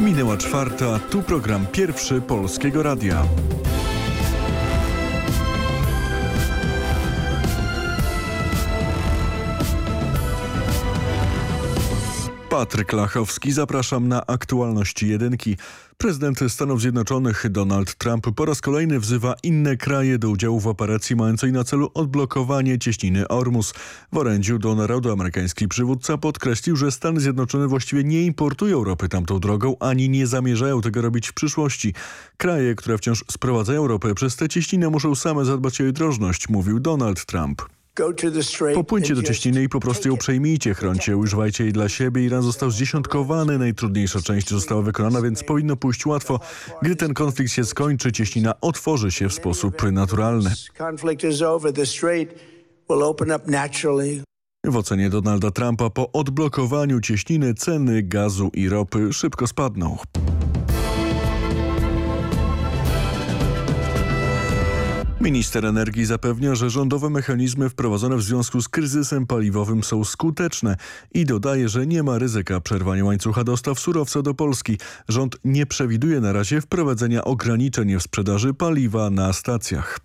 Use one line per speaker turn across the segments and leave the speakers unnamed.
Minęła czwarta, tu program pierwszy Polskiego Radia. Patryk Lachowski, zapraszam na aktualności jedynki. Prezydent Stanów Zjednoczonych Donald Trump po raz kolejny wzywa inne kraje do udziału w operacji mającej na celu odblokowanie cieśniny Ormus. W orędziu do narodu amerykański przywódca podkreślił, że Stany Zjednoczone właściwie nie importują ropy tamtą drogą, ani nie zamierzają tego robić w przyszłości. Kraje, które wciąż sprowadzają ropę przez tę cieśninę muszą same zadbać o jej drożność, mówił Donald Trump. Popłyńcie do cieśniny i po prostu ją przejmijcie, chroncie, używajcie jej dla siebie. Iran został zdziesiątkowany, najtrudniejsza część została wykonana, więc powinno pójść łatwo. Gdy ten konflikt się skończy, cieśnina otworzy się w sposób naturalny. W ocenie Donalda Trumpa po odblokowaniu cieśniny ceny gazu i ropy szybko spadną. Minister energii zapewnia, że rządowe mechanizmy wprowadzone w związku z kryzysem paliwowym są skuteczne i dodaje, że nie ma ryzyka przerwania łańcucha dostaw surowca do Polski. Rząd nie przewiduje na razie wprowadzenia ograniczeń w sprzedaży paliwa na stacjach.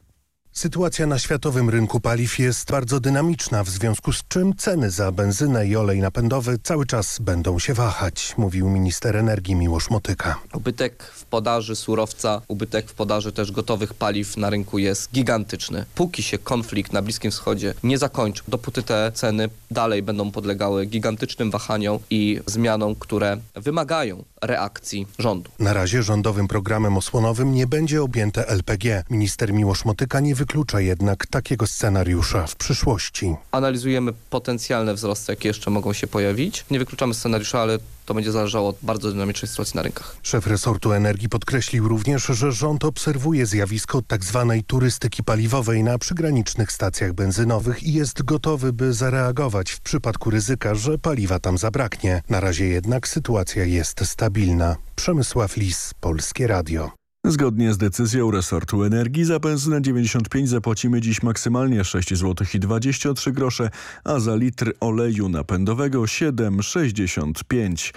Sytuacja na światowym rynku paliw jest bardzo dynamiczna, w związku z czym ceny za benzynę i olej napędowy cały czas będą się wahać, mówił minister energii Miłosz Motyka.
Ubytek podaży surowca, ubytek w podaży też gotowych paliw na rynku jest gigantyczny. Póki się konflikt na Bliskim Wschodzie nie zakończy, dopóty te ceny dalej będą podlegały gigantycznym wahaniom i zmianom, które wymagają reakcji rządu.
Na razie rządowym programem osłonowym nie będzie objęte LPG. Minister Miłosz Motyka nie wyklucza jednak takiego scenariusza w przyszłości.
Analizujemy potencjalne wzrosty, jakie jeszcze mogą się pojawić. Nie wykluczamy scenariusza, ale to będzie zależało od bardzo dynamicznej sytuacji na rynkach.
Szef resortu energii podkreślił również, że rząd obserwuje zjawisko tzw. Tak turystyki paliwowej na przygranicznych stacjach benzynowych i jest gotowy, by zareagować w przypadku ryzyka, że paliwa tam zabraknie. Na razie jednak sytuacja jest stabilna. Przemysław Lis, Polskie Radio.
Zgodnie z decyzją resortu energii za benzynę 95 zapłacimy dziś maksymalnie 6 zł i 23 grosze, a za litr oleju napędowego 7,65.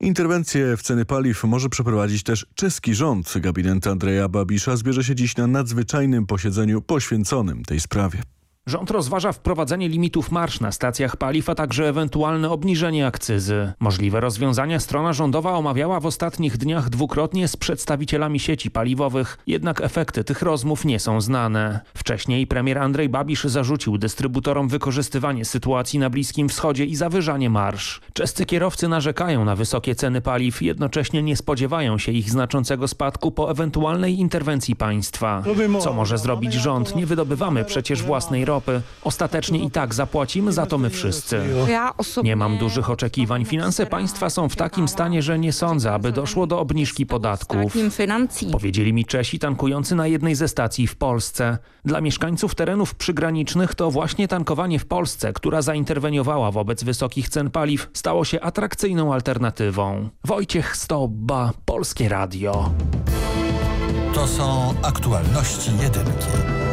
Interwencję w ceny paliw może przeprowadzić też czeski rząd. Gabinet Andrzeja Babisza zbierze się dziś na nadzwyczajnym posiedzeniu poświęconym tej sprawie.
Rząd rozważa wprowadzenie limitów marsz na stacjach paliw, a także ewentualne obniżenie akcyzy. Możliwe rozwiązania strona rządowa omawiała w ostatnich dniach dwukrotnie z przedstawicielami sieci paliwowych, jednak efekty tych rozmów nie są znane. Wcześniej premier Andrzej Babisz zarzucił dystrybutorom wykorzystywanie sytuacji na Bliskim Wschodzie i zawyżanie marsz. Czescy kierowcy narzekają na wysokie ceny paliw, jednocześnie nie spodziewają się ich znaczącego spadku po ewentualnej interwencji państwa. Co może zrobić rząd? Nie wydobywamy przecież własnej ropy Europy. Ostatecznie i tak zapłacimy za to my wszyscy. Nie mam dużych oczekiwań. Finanse państwa są w takim stanie, że nie sądzę, aby doszło do obniżki podatków. Powiedzieli mi Czesi tankujący na jednej ze stacji w Polsce. Dla mieszkańców terenów przygranicznych to właśnie tankowanie w Polsce, która zainterweniowała wobec wysokich cen paliw, stało się atrakcyjną alternatywą. Wojciech Stobba, Polskie Radio.
To są aktualności jedynki.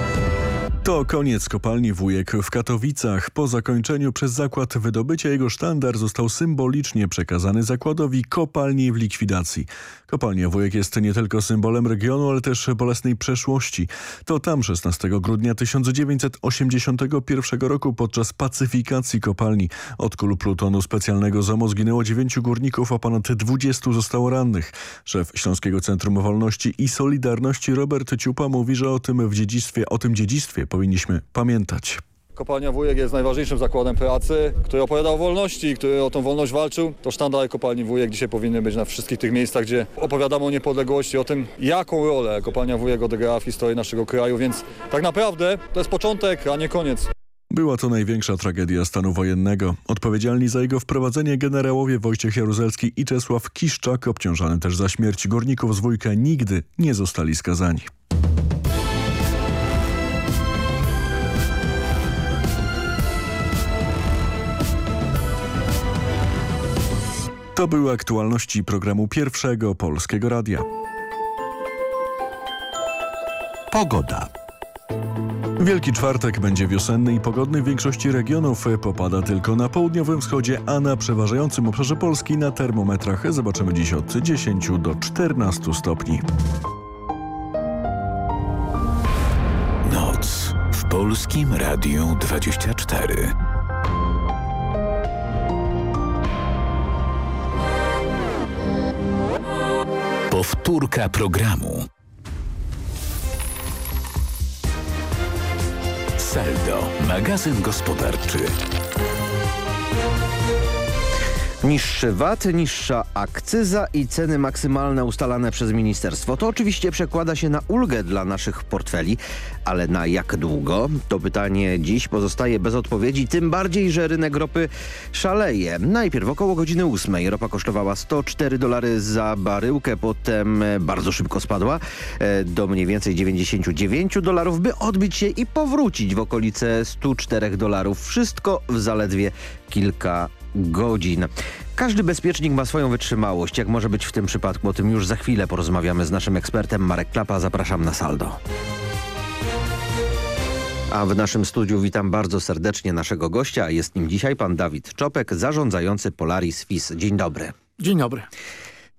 To koniec kopalni Wujek w Katowicach. Po zakończeniu przez zakład wydobycia jego sztandar został symbolicznie przekazany zakładowi kopalni w likwidacji. Kopalnia Wujek jest nie tylko symbolem regionu, ale też bolesnej przeszłości. To tam 16 grudnia 1981 roku podczas pacyfikacji kopalni od kul plutonu specjalnego ZOMO zginęło 9 górników, a ponad 20 zostało rannych. Szef Śląskiego Centrum Wolności i Solidarności Robert Ciupa mówi, że o tym w dziedzictwie, o tym dziedzictwie powinniśmy pamiętać.
Kopalnia Wujek jest najważniejszym zakładem pracy, który opowiadał o wolności, który o tą wolność walczył. To sztandary kopalni Wujek dzisiaj powinny być na wszystkich tych miejscach, gdzie opowiadamy o niepodległości, o tym, jaką rolę kopalnia Wujek odegrała w historii naszego kraju, więc tak naprawdę to jest początek, a nie koniec.
Była to największa tragedia stanu wojennego. Odpowiedzialni za jego wprowadzenie generałowie Wojciech Jaruzelski i Czesław Kiszczak, obciążany też za śmierć górników z Wujka, nigdy nie zostali skazani. To były aktualności programu Pierwszego Polskiego Radia.
Pogoda.
Wielki czwartek będzie wiosenny i pogodny w większości regionów. Popada tylko na południowym wschodzie, a na przeważającym obszarze Polski na termometrach zobaczymy dziś od 10 do 14 stopni.
Noc w Polskim Radiu 24. Powtórka programu. Saldo, magazyn gospodarczy.
Niższy VAT, niższa akcyza i ceny maksymalne ustalane przez ministerstwo. To oczywiście przekłada się na ulgę dla naszych portfeli, ale na jak długo? To pytanie dziś pozostaje bez odpowiedzi, tym bardziej, że rynek ropy szaleje. Najpierw około godziny 8 ropa kosztowała 104 dolary za baryłkę, potem bardzo szybko spadła e, do mniej więcej 99 dolarów, by odbić się i powrócić w okolice 104 dolarów. Wszystko w zaledwie kilka godzin. Każdy bezpiecznik ma swoją wytrzymałość. Jak może być w tym przypadku? O tym już za chwilę porozmawiamy z naszym ekspertem Marek Klapa. Zapraszam na saldo. A w naszym studiu witam bardzo serdecznie naszego gościa. Jest nim dzisiaj pan Dawid Czopek, zarządzający Polaris FIS. Dzień dobry.
Dzień dobry.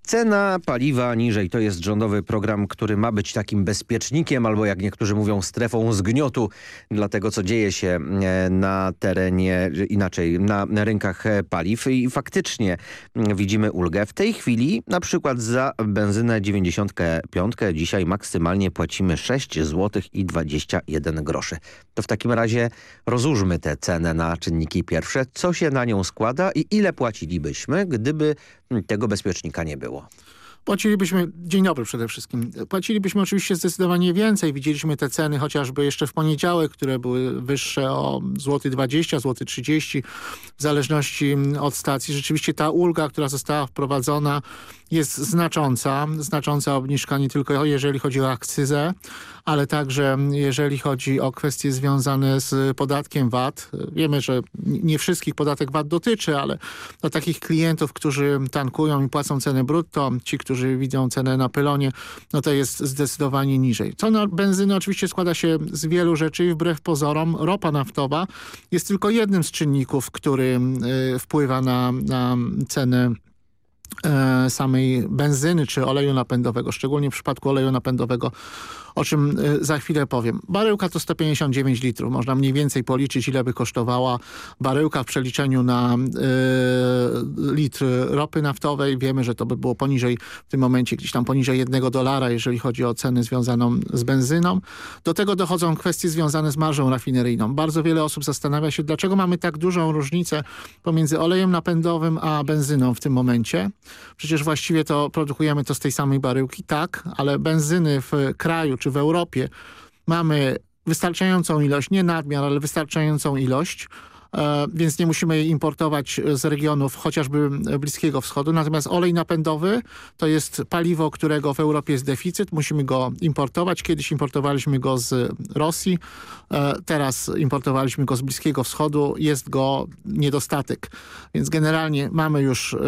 Cena paliwa niżej to jest rządowy program, który ma być takim bezpiecznikiem albo jak niektórzy mówią strefą zgniotu dla tego, co dzieje się e, na terenie, inaczej na rynkach e, paliw i faktycznie mm, widzimy ulgę. W tej chwili na przykład za benzynę 95 dzisiaj maksymalnie płacimy 6 zł i 21 groszy. To w takim razie rozłóżmy tę cenę na czynniki pierwsze. Co się na nią składa i ile płacilibyśmy, gdyby tego bezpiecznika nie było?
Płacilibyśmy, dzień dobry przede wszystkim, płacilibyśmy oczywiście zdecydowanie więcej. Widzieliśmy te ceny chociażby jeszcze w poniedziałek, które były wyższe o złoty 20, złoty 30 w zależności od stacji. Rzeczywiście ta ulga, która została wprowadzona jest znacząca. Znacząca obniżka nie tylko jeżeli chodzi o akcyzę, ale także jeżeli chodzi o kwestie związane z podatkiem VAT. Wiemy, że nie wszystkich podatek VAT dotyczy, ale dla takich klientów, którzy tankują i płacą cenę brutto, ci, którzy widzą cenę na pylonie, no to jest zdecydowanie niżej. Cena benzyny oczywiście składa się z wielu rzeczy i wbrew pozorom ropa naftowa jest tylko jednym z czynników, który y, wpływa na, na cenę samej benzyny czy oleju napędowego, szczególnie w przypadku oleju napędowego o czym y, za chwilę powiem. Baryłka to 159 litrów. Można mniej więcej policzyć, ile by kosztowała baryłka w przeliczeniu na y, litr ropy naftowej. Wiemy, że to by było poniżej, w tym momencie gdzieś tam poniżej jednego dolara, jeżeli chodzi o cenę związaną z benzyną. Do tego dochodzą kwestie związane z marżą rafineryjną. Bardzo wiele osób zastanawia się, dlaczego mamy tak dużą różnicę pomiędzy olejem napędowym a benzyną w tym momencie. Przecież właściwie to produkujemy to z tej samej baryłki, tak, ale benzyny w kraju, czy w Europie. Mamy wystarczającą ilość, nie nadmiar, ale wystarczającą ilość, więc nie musimy jej importować z regionów chociażby Bliskiego Wschodu. Natomiast olej napędowy to jest paliwo, którego w Europie jest deficyt. Musimy go importować. Kiedyś importowaliśmy go z Rosji, e, teraz importowaliśmy go z Bliskiego Wschodu. Jest go niedostatek. Więc generalnie mamy już e,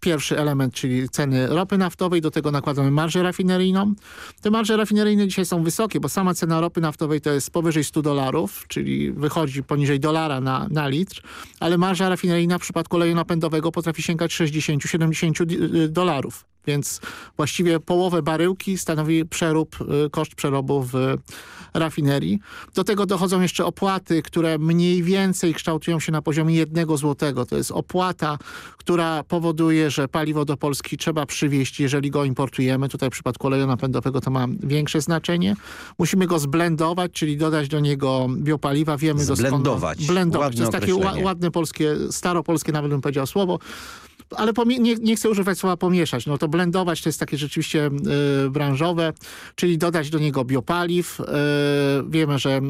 pierwszy element, czyli ceny ropy naftowej. Do tego nakładamy marżę rafineryjną. Te marże rafineryjne dzisiaj są wysokie, bo sama cena ropy naftowej to jest powyżej 100 dolarów, czyli wychodzi poniżej dolara na, na litr, ale marża rafineryjna w przypadku oleju napędowego potrafi sięgać 60-70 dolarów. Więc właściwie połowę baryłki stanowi przerób, y, koszt przerobu w rafinerii. Do tego dochodzą jeszcze opłaty, które mniej więcej kształtują się na poziomie jednego złotego. To jest opłata, która powoduje, że paliwo do Polski trzeba przywieźć, jeżeli go importujemy. Tutaj w przypadku oleju napędowego to ma większe znaczenie. Musimy go zblendować, czyli dodać do niego biopaliwa. Wiemy
Zblendować.
doskonale. Blendować. To jest takie ładne polskie, staropolskie nawet bym powiedział słowo ale nie, nie, chcę używać słowa pomieszać, no to blendować to jest takie rzeczywiście y, branżowe, czyli dodać do niego biopaliw. Y, wiemy, że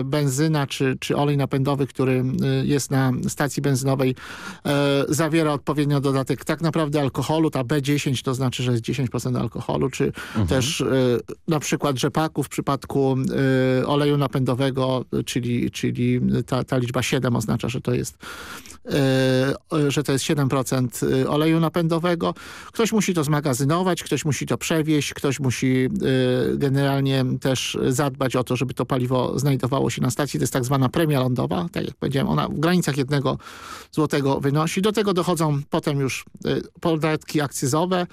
y, benzyna czy, czy olej napędowy, który jest na stacji benzynowej zawiera odpowiednio dodatek tak naprawdę alkoholu, ta B10 to znaczy, że jest 10% alkoholu, czy mhm. też na przykład rzepaku w przypadku oleju napędowego, czyli, czyli ta, ta liczba 7 oznacza, że to jest że to jest 7% y, oleju napędowego. Ktoś musi to zmagazynować, ktoś musi to przewieźć, ktoś musi y, generalnie też zadbać o to, żeby to paliwo znajdowało się na stacji. To jest tak zwana premia lądowa, tak jak powiedziałem, ona w granicach jednego złotego wynosi. Do tego dochodzą potem już y, podatki akcyzowe,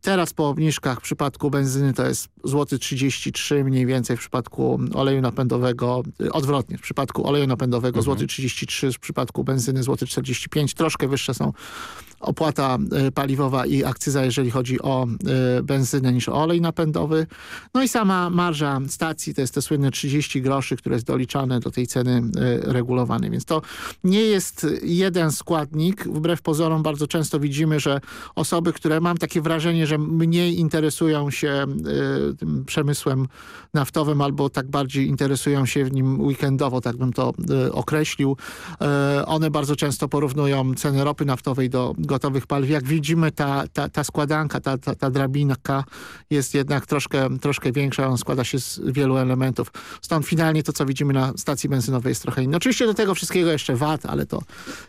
Teraz po obniżkach w przypadku benzyny to jest złoty 33 mniej więcej w przypadku oleju napędowego, odwrotnie w przypadku oleju napędowego mhm. złoty 33, w przypadku benzyny złoty 45. Troszkę wyższe są opłata y, paliwowa i akcyza, jeżeli chodzi o y, benzynę niż o olej napędowy. No i sama marża stacji to jest te słynne 30 groszy, które jest doliczane do tej ceny regulowanej. Więc to nie jest jeden składnik. Wbrew pozorom bardzo często widzimy, że osoby, które mam takie wrażenie, że mniej interesują się przemysłem naftowym albo tak bardziej interesują się w nim weekendowo, tak bym to określił. One bardzo często porównują ceny ropy naftowej do gotowych paliw. Jak widzimy ta, ta, ta składanka, ta, ta, ta drabinka jest jednak troszkę, troszkę większa. On składa się z wielu elementów. Stąd finalnie to, co widzimy na stacji benzynowej jest trochę inne. Oczywiście do tego wszystkiego jeszcze VAT, ale to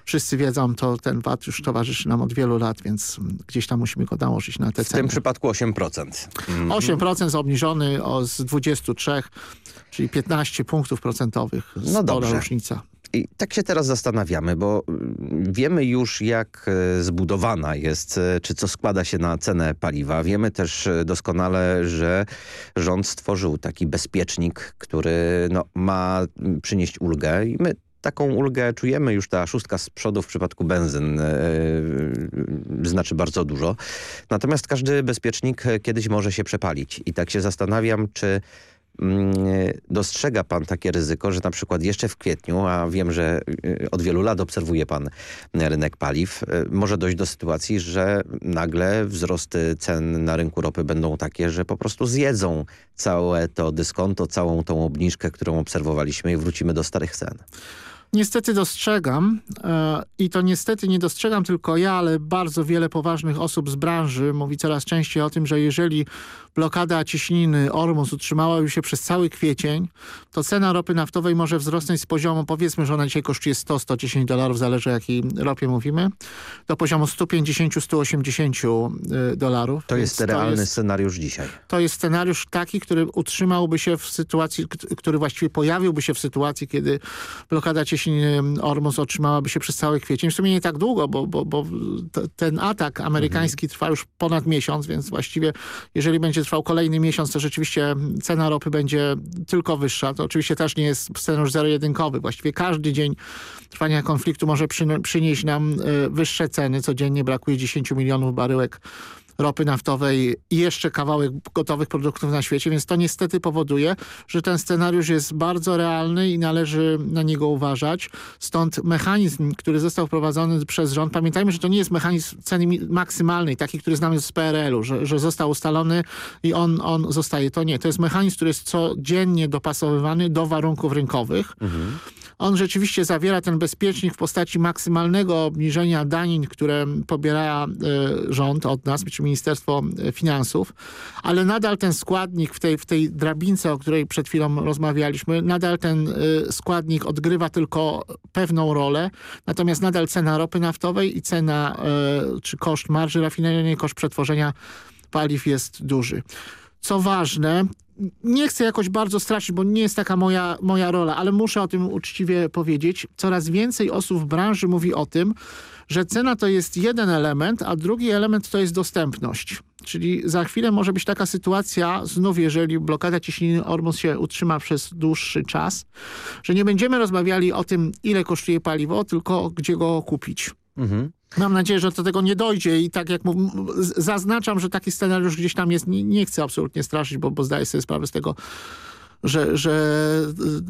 wszyscy wiedzą, to ten VAT już towarzyszy nam od wielu lat, więc gdzieś tam musimy go nałożyć na te
w tym przypadku 8%.
Mm. 8% obniżony o, z 23, czyli 15 punktów procentowych. No dobrze. różnica.
I tak się teraz zastanawiamy, bo mm, wiemy już jak e, zbudowana jest, e, czy co składa się na cenę paliwa. Wiemy też e, doskonale, że rząd stworzył taki bezpiecznik, który no, ma mm, przynieść ulgę i my taką ulgę czujemy już ta szóstka z przodu w przypadku benzyn yy, znaczy bardzo dużo. Natomiast każdy bezpiecznik kiedyś może się przepalić i tak się zastanawiam, czy dostrzega pan takie ryzyko, że na przykład jeszcze w kwietniu, a wiem, że od wielu lat obserwuje pan rynek paliw, może dojść do sytuacji, że nagle wzrosty cen na rynku ropy będą takie, że po prostu zjedzą całe to dyskonto, całą tą obniżkę, którą obserwowaliśmy i wrócimy do starych cen.
Niestety dostrzegam e, i to niestety nie dostrzegam tylko ja, ale bardzo wiele poważnych osób z branży mówi coraz częściej o tym, że jeżeli blokada ciśniny Ormus utrzymałaby się przez cały kwiecień, to cena ropy naftowej może wzrosnąć z poziomu, powiedzmy, że ona dzisiaj kosztuje 100-110 dolarów, zależy o jakiej ropie mówimy, do poziomu 150-180 e, dolarów.
To jest realny to jest, scenariusz dzisiaj.
To jest scenariusz taki, który utrzymałby się w sytuacji, który właściwie pojawiłby się w sytuacji, kiedy blokada ciśniny jeśli Ormus otrzymałaby się przez cały kwiecień. W sumie nie tak długo, bo, bo, bo ten atak amerykański mhm. trwa już ponad miesiąc, więc właściwie jeżeli będzie trwał kolejny miesiąc, to rzeczywiście cena ropy będzie tylko wyższa. To oczywiście też nie jest scenariusz zero-jedynkowy. Właściwie każdy dzień trwania konfliktu może przynieść nam e, wyższe ceny. Codziennie brakuje 10 milionów baryłek ropy naftowej i jeszcze kawałek gotowych produktów na świecie, więc to niestety powoduje, że ten scenariusz jest bardzo realny i należy na niego uważać. Stąd mechanizm, który został wprowadzony przez rząd, pamiętajmy, że to nie jest mechanizm ceny maksymalnej, taki, który znamy z PRL-u, że, że został ustalony i on, on zostaje. To nie, to jest mechanizm, który jest codziennie dopasowywany do warunków rynkowych. Mhm. On rzeczywiście zawiera ten bezpiecznik w postaci maksymalnego obniżenia danin, które pobiera y, rząd od nas, czy Ministerstwo Finansów, ale nadal ten składnik w tej, w tej drabince, o której przed chwilą rozmawialiśmy, nadal ten y, składnik odgrywa tylko pewną rolę, natomiast nadal cena ropy naftowej i cena, czy koszt marży rafineryjnej, koszt przetworzenia paliw jest duży. Co ważne, nie chcę jakoś bardzo straszyć, bo nie jest taka moja, moja rola, ale muszę o tym uczciwie powiedzieć. Coraz więcej osób w branży mówi o tym, że cena to jest jeden element, a drugi element to jest dostępność. Czyli za chwilę może być taka sytuacja, znów jeżeli blokada ciśniny Ormus się utrzyma przez dłuższy czas, że nie będziemy rozmawiali o tym, ile kosztuje paliwo, tylko gdzie go kupić. Mhm. Mam nadzieję, że do tego nie dojdzie i tak jak mów, zaznaczam, że taki scenariusz gdzieś tam jest, nie, nie chcę absolutnie straszyć, bo, bo zdaję sobie sprawę z tego, że, że,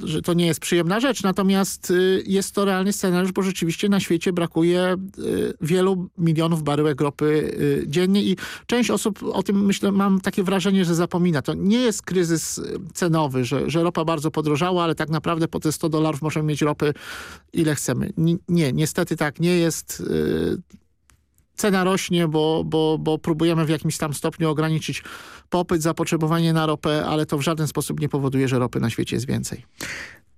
że to nie jest przyjemna rzecz. Natomiast y, jest to realny scenariusz, bo rzeczywiście na świecie brakuje y, wielu milionów baryłek ropy y, dziennie i część osób o tym myślę, mam takie wrażenie, że zapomina. To nie jest kryzys cenowy, że, że ropa bardzo podrożała, ale tak naprawdę po te 100 dolarów możemy mieć ropy ile chcemy. Nie, niestety tak nie jest cena rośnie, bo, bo, bo próbujemy w jakimś tam stopniu ograniczyć popyt, zapotrzebowanie na ropę, ale to w żaden sposób nie powoduje, że ropy na świecie jest więcej.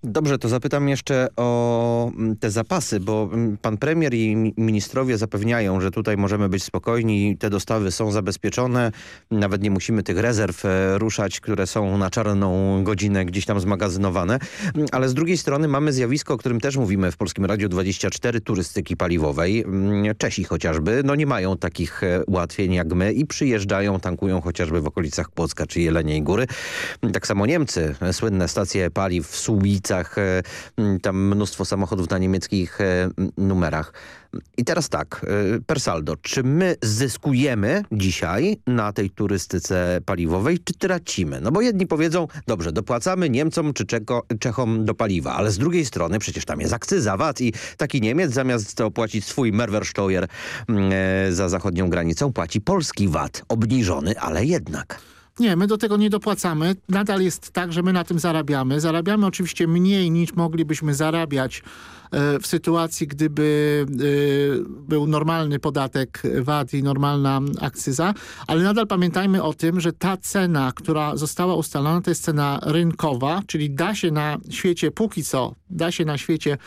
Dobrze, to zapytam jeszcze o mm, te zapasy, bo mm, pan premier i mi- ministrowie zapewniają, że tutaj możemy być spokojni, te dostawy są zabezpieczone, nawet nie musimy tych rezerw e, ruszać, które są na czarną godzinę gdzieś tam zmagazynowane, Mm, ale z drugiej strony mamy zjawisko, o którym też mówimy w Polskim Radiu 24, turystyki paliwowej. Czesi chociażby, no nie mają takich e, ułatwień jak my i przyjeżdżają, tankują chociażby w okolicach Płocka czy Jeleniej Góry. Tak samo Niemcy, e, słynne stacje paliw w Słubicach, e, m, tam mnóstwo samochodów na niemieckich e, numerach. I teraz tak, e, per saldo, czy my zyskujemy dzisiaj na tej turystyce paliwowej, czy tracimy? No bo jedni powiedzą, dobrze, dopłacamy Niemcom czy Czeko, Czechom do paliwa, ale z drugiej strony przecież tam jest akcyza, VAT i taki Niemiec zamiast opłacić swój Mehrwersteuer e, za zachodnią granicą, płaci polski VAT, obniżony, ale jednak.
Nie, my do tego nie dopłacamy. Nadal jest tak, że my na tym zarabiamy. Zarabiamy oczywiście mniej niż moglibyśmy zarabiać w sytuacji, gdyby e, był normalny podatek VAT i normalna akcyza, ale nadal pamiętajmy o tym, że ta cena, która została ustalona, to jest cena rynkowa, czyli da się na świecie, póki co, da się na świecie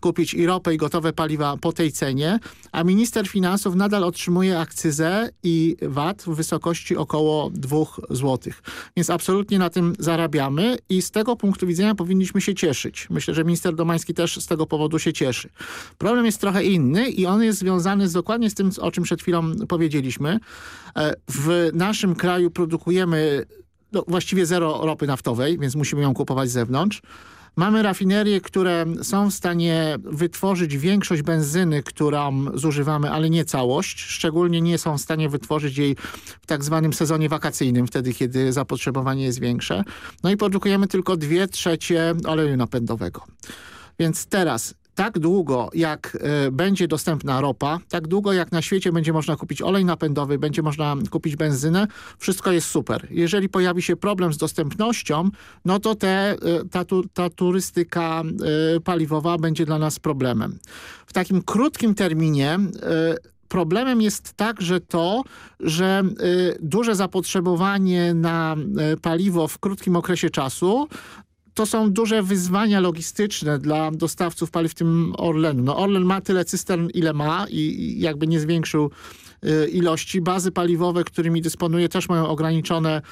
kupić i ropę i gotowe paliwa po tej cenie, a minister finansów nadal otrzymuje akcyzę i VAT w wysokości około 2 zł. Więc absolutnie na tym zarabiamy i z tego punktu widzenia powinniśmy się cieszyć. Myślę, że minister Domański też z tego powodu się cieszy. Problem jest trochę inny i on jest związany z, dokładnie z tym, o czym przed chwilą powiedzieliśmy. E, W naszym kraju produkujemy no, właściwie zero ropy naftowej, więc musimy ją kupować z zewnątrz. Mamy rafinerie, które są w stanie wytworzyć większość benzyny, którą zużywamy, ale nie całość. Szczególnie nie są w stanie wytworzyć jej w tak zwanym sezonie wakacyjnym, wtedy kiedy zapotrzebowanie jest większe. No i produkujemy tylko dwie trzecie oleju napędowego. Więc teraz tak długo jak e, będzie dostępna ropa, tak długo jak na świecie będzie można kupić olej napędowy, będzie można kupić benzynę, wszystko jest super. Jeżeli pojawi się problem z dostępnością, no to te, e, ta, ta turystyka e, paliwowa będzie dla nas problemem. W takim krótkim terminie problemem jest także to, że duże zapotrzebowanie na paliwo w krótkim okresie czasu to są duże wyzwania logistyczne dla dostawców paliw, w tym Orlenu. No Orlen ma tyle cystern, ile ma i i jakby nie zwiększył y, ilości. Bazy paliwowe, którymi dysponuje, też mają ograniczone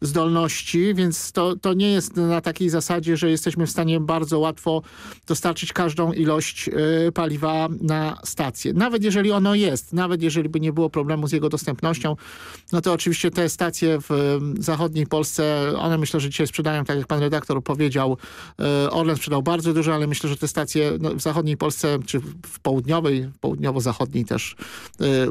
zdolności, więc to, to nie jest na takiej zasadzie, że jesteśmy w stanie bardzo łatwo dostarczyć każdą ilość y, paliwa na stację. Nawet jeżeli ono jest, nawet jeżeli by nie było problemu z jego dostępnością, no to oczywiście te stacje w y, zachodniej Polsce, one myślę, że dzisiaj sprzedają, tak jak pan redaktor powiedział, y, Orlen sprzedał bardzo dużo, ale myślę, że te stacje no, w zachodniej Polsce, czy w południowej, południowo-zachodniej też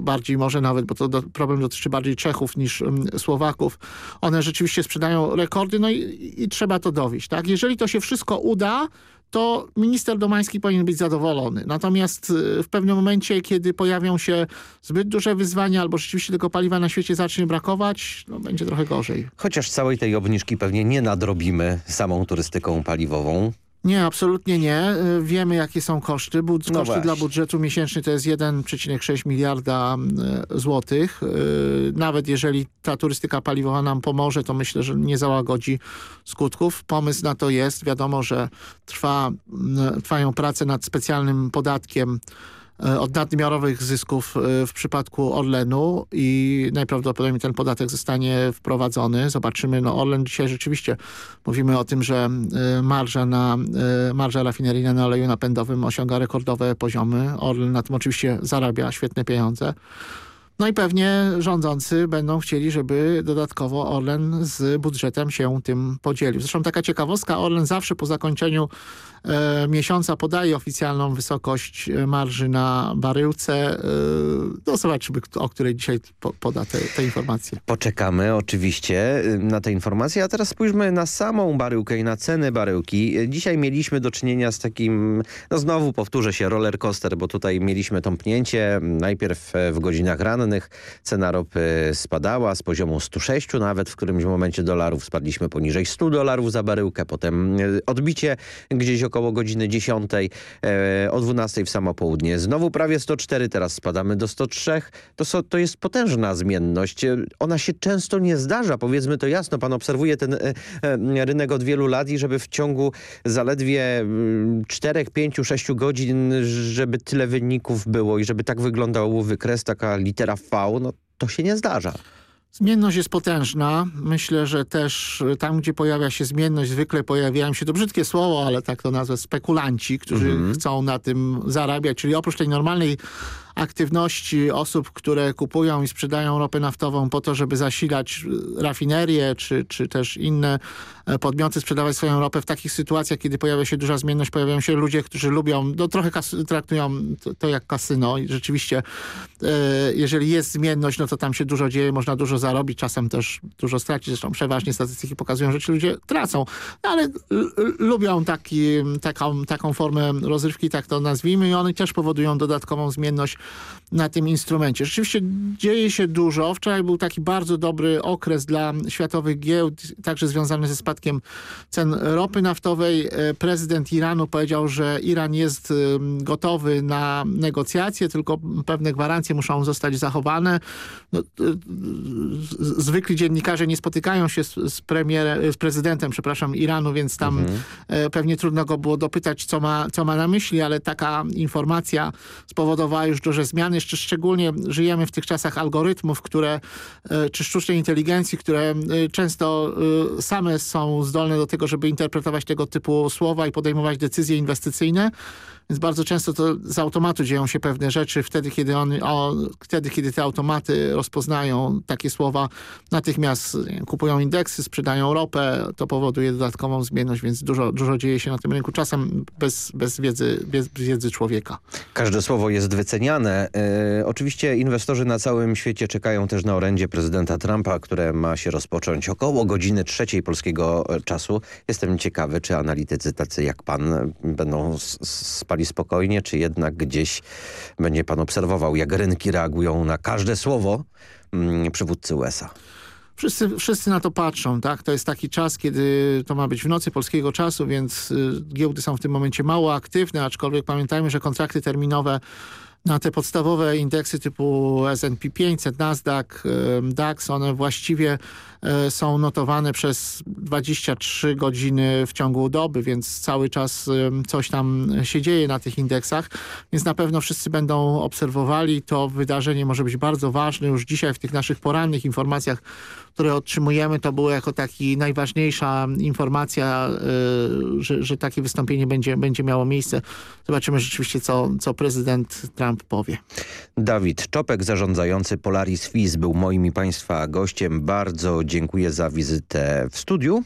bardziej może nawet, bo to do, problem dotyczy bardziej Czechów niż Słowaków. One rzeczywiście sprzedają rekordy, no i, i trzeba to dowieść. Tak? Jeżeli to się wszystko uda, to minister Domański powinien być zadowolony. Natomiast y, w pewnym momencie, kiedy pojawią się zbyt duże wyzwania albo rzeczywiście tego paliwa na świecie zacznie brakować, no będzie trochę gorzej.
Chociaż całej tej obniżki pewnie nie nadrobimy samą turystyką paliwową.
Nie, absolutnie nie. Y, Wiemy, jakie są koszty. Bud
No
koszty
właśnie.
dla budżetu miesięczny to jest 1,6 miliarda y, złotych. Y, Nawet jeżeli ta turystyka paliwowa nam pomoże, to myślę, że nie załagodzi skutków. Pomysł na to jest. Wiadomo, że trwa, trwają prace nad specjalnym podatkiem od nadmiarowych zysków y, w przypadku Orlenu i najprawdopodobniej ten podatek zostanie wprowadzony. Zobaczymy. No Orlen dzisiaj rzeczywiście mówimy o tym, że y, marża, na, marża rafineryjna na oleju napędowym osiąga rekordowe poziomy. Orlen na tym oczywiście zarabia świetne pieniądze. No i pewnie rządzący będą chcieli, żeby dodatkowo Orlen z budżetem się tym podzielił. Zresztą taka ciekawostka, Orlen zawsze po zakończeniu e, miesiąca podaje oficjalną wysokość e, marży na baryłce. E, no zobaczymy, o której dzisiaj po, poda te, te informacje.
Poczekamy oczywiście y, na te informacje, a teraz spójrzmy na samą baryłkę i na cenę baryłki. Y, Dzisiaj mieliśmy do czynienia z takim, no znowu powtórzę się, roller coaster, bo tutaj mieliśmy tąpnięcie najpierw e, w godzinach rannych, globalnych. Cena ropy spadała z poziomu 106 nawet w którymś momencie dolarów. Spadliśmy poniżej 100 dolarów za baryłkę. Potem e, odbicie gdzieś około godziny 10. E, o 12 w samo południe. Znowu prawie 104, teraz spadamy do 103. To, to jest potężna zmienność. E, Ona się często nie zdarza, powiedzmy to jasno. Pan obserwuje ten rynek od wielu lat i żeby w ciągu zaledwie mm, 4, 5, 6 godzin, żeby tyle wyników było i żeby tak wyglądał wykres, taka litera V, no to się nie zdarza.
Zmienność jest potężna. Myślę, że też tam, gdzie pojawia się zmienność, zwykle pojawiają się, to brzydkie słowo, ale tak to nazwę, spekulanci, którzy
Mhm.
chcą na tym zarabiać. Czyli oprócz tej normalnej aktywności osób, które kupują i sprzedają ropę naftową po to, żeby zasilać y, rafinerie, czy, czy też inne e, podmioty sprzedawać swoją ropę w takich sytuacjach, kiedy pojawia się duża zmienność, pojawiają się ludzie, którzy lubią, no trochę traktują to, to jak kasyno i rzeczywiście e, jeżeli jest zmienność, no to tam się dużo dzieje, można dużo zarobić, czasem też dużo stracić, zresztą przeważnie statystyki pokazują, że ci ludzie tracą, no, ale lubią taki, taką, taką formę rozrywki, tak to nazwijmy i one też powodują dodatkową zmienność na tym instrumencie. Rzeczywiście dzieje się dużo. Wczoraj był taki bardzo dobry okres dla światowych giełd, także związany ze spadkiem cen ropy naftowej. E, Prezydent Iranu powiedział, że Iran jest em, gotowy na negocjacje, tylko pewne gwarancje muszą zostać zachowane. No, e, zwykli dziennikarze nie spotykają się z, z, premier, z prezydentem, przepraszam, Iranu, więc tam e, pewnie trudno go było dopytać, co ma, co ma na myśli, ale taka informacja spowodowała już duże zmiany. Szczególnie żyjemy w tych czasach algorytmów, które, e, czy sztucznej inteligencji, które e, często e, same są zdolne do tego, żeby interpretować tego typu słowa i podejmować decyzje inwestycyjne. Więc bardzo często to z automatu dzieją się pewne rzeczy. Wtedy, kiedy, on, o, wtedy, kiedy te automaty rozpoznają takie słowa, natychmiast kupują indeksy, sprzedają ropę. To powoduje dodatkową zmienność, więc dużo, dużo dzieje się na tym rynku. Czasem bez, bez, wiedzy, bez wiedzy człowieka.
Każde słowo jest wyceniane. E, oczywiście inwestorzy na całym świecie czekają też na orędzie prezydenta Trumpa, które ma się rozpocząć około godziny trzeciej polskiego e, czasu. Jestem ciekawy, czy analitycy tacy jak pan będą s- s- spali spokojnie, czy jednak gdzieś będzie pan obserwował, jak rynki reagują na każde słowo mm, przywódcy USA.
Wszyscy, wszyscy na to patrzą, tak? To jest taki czas, kiedy to ma być w nocy polskiego czasu, więc y, giełdy są w tym momencie mało aktywne, aczkolwiek pamiętajmy, że kontrakty terminowe na te podstawowe indeksy typu S&P 500, Nasdaq, y, DAX, one właściwie są notowane przez 23 godziny w ciągu doby, więc cały czas coś tam się dzieje na tych indeksach, więc na pewno wszyscy będą obserwowali. To wydarzenie może być bardzo ważne już dzisiaj w tych naszych porannych informacjach, które otrzymujemy, to było jako taki najważniejsza informacja, y, że, że takie wystąpienie będzie, będzie miało miejsce. Zobaczymy rzeczywiście, co, co prezydent Trump powie.
Dawid Czopek, zarządzający Polaris FIS, był moim i Państwa gościem. Bardzo dziękuję za wizytę w studiu.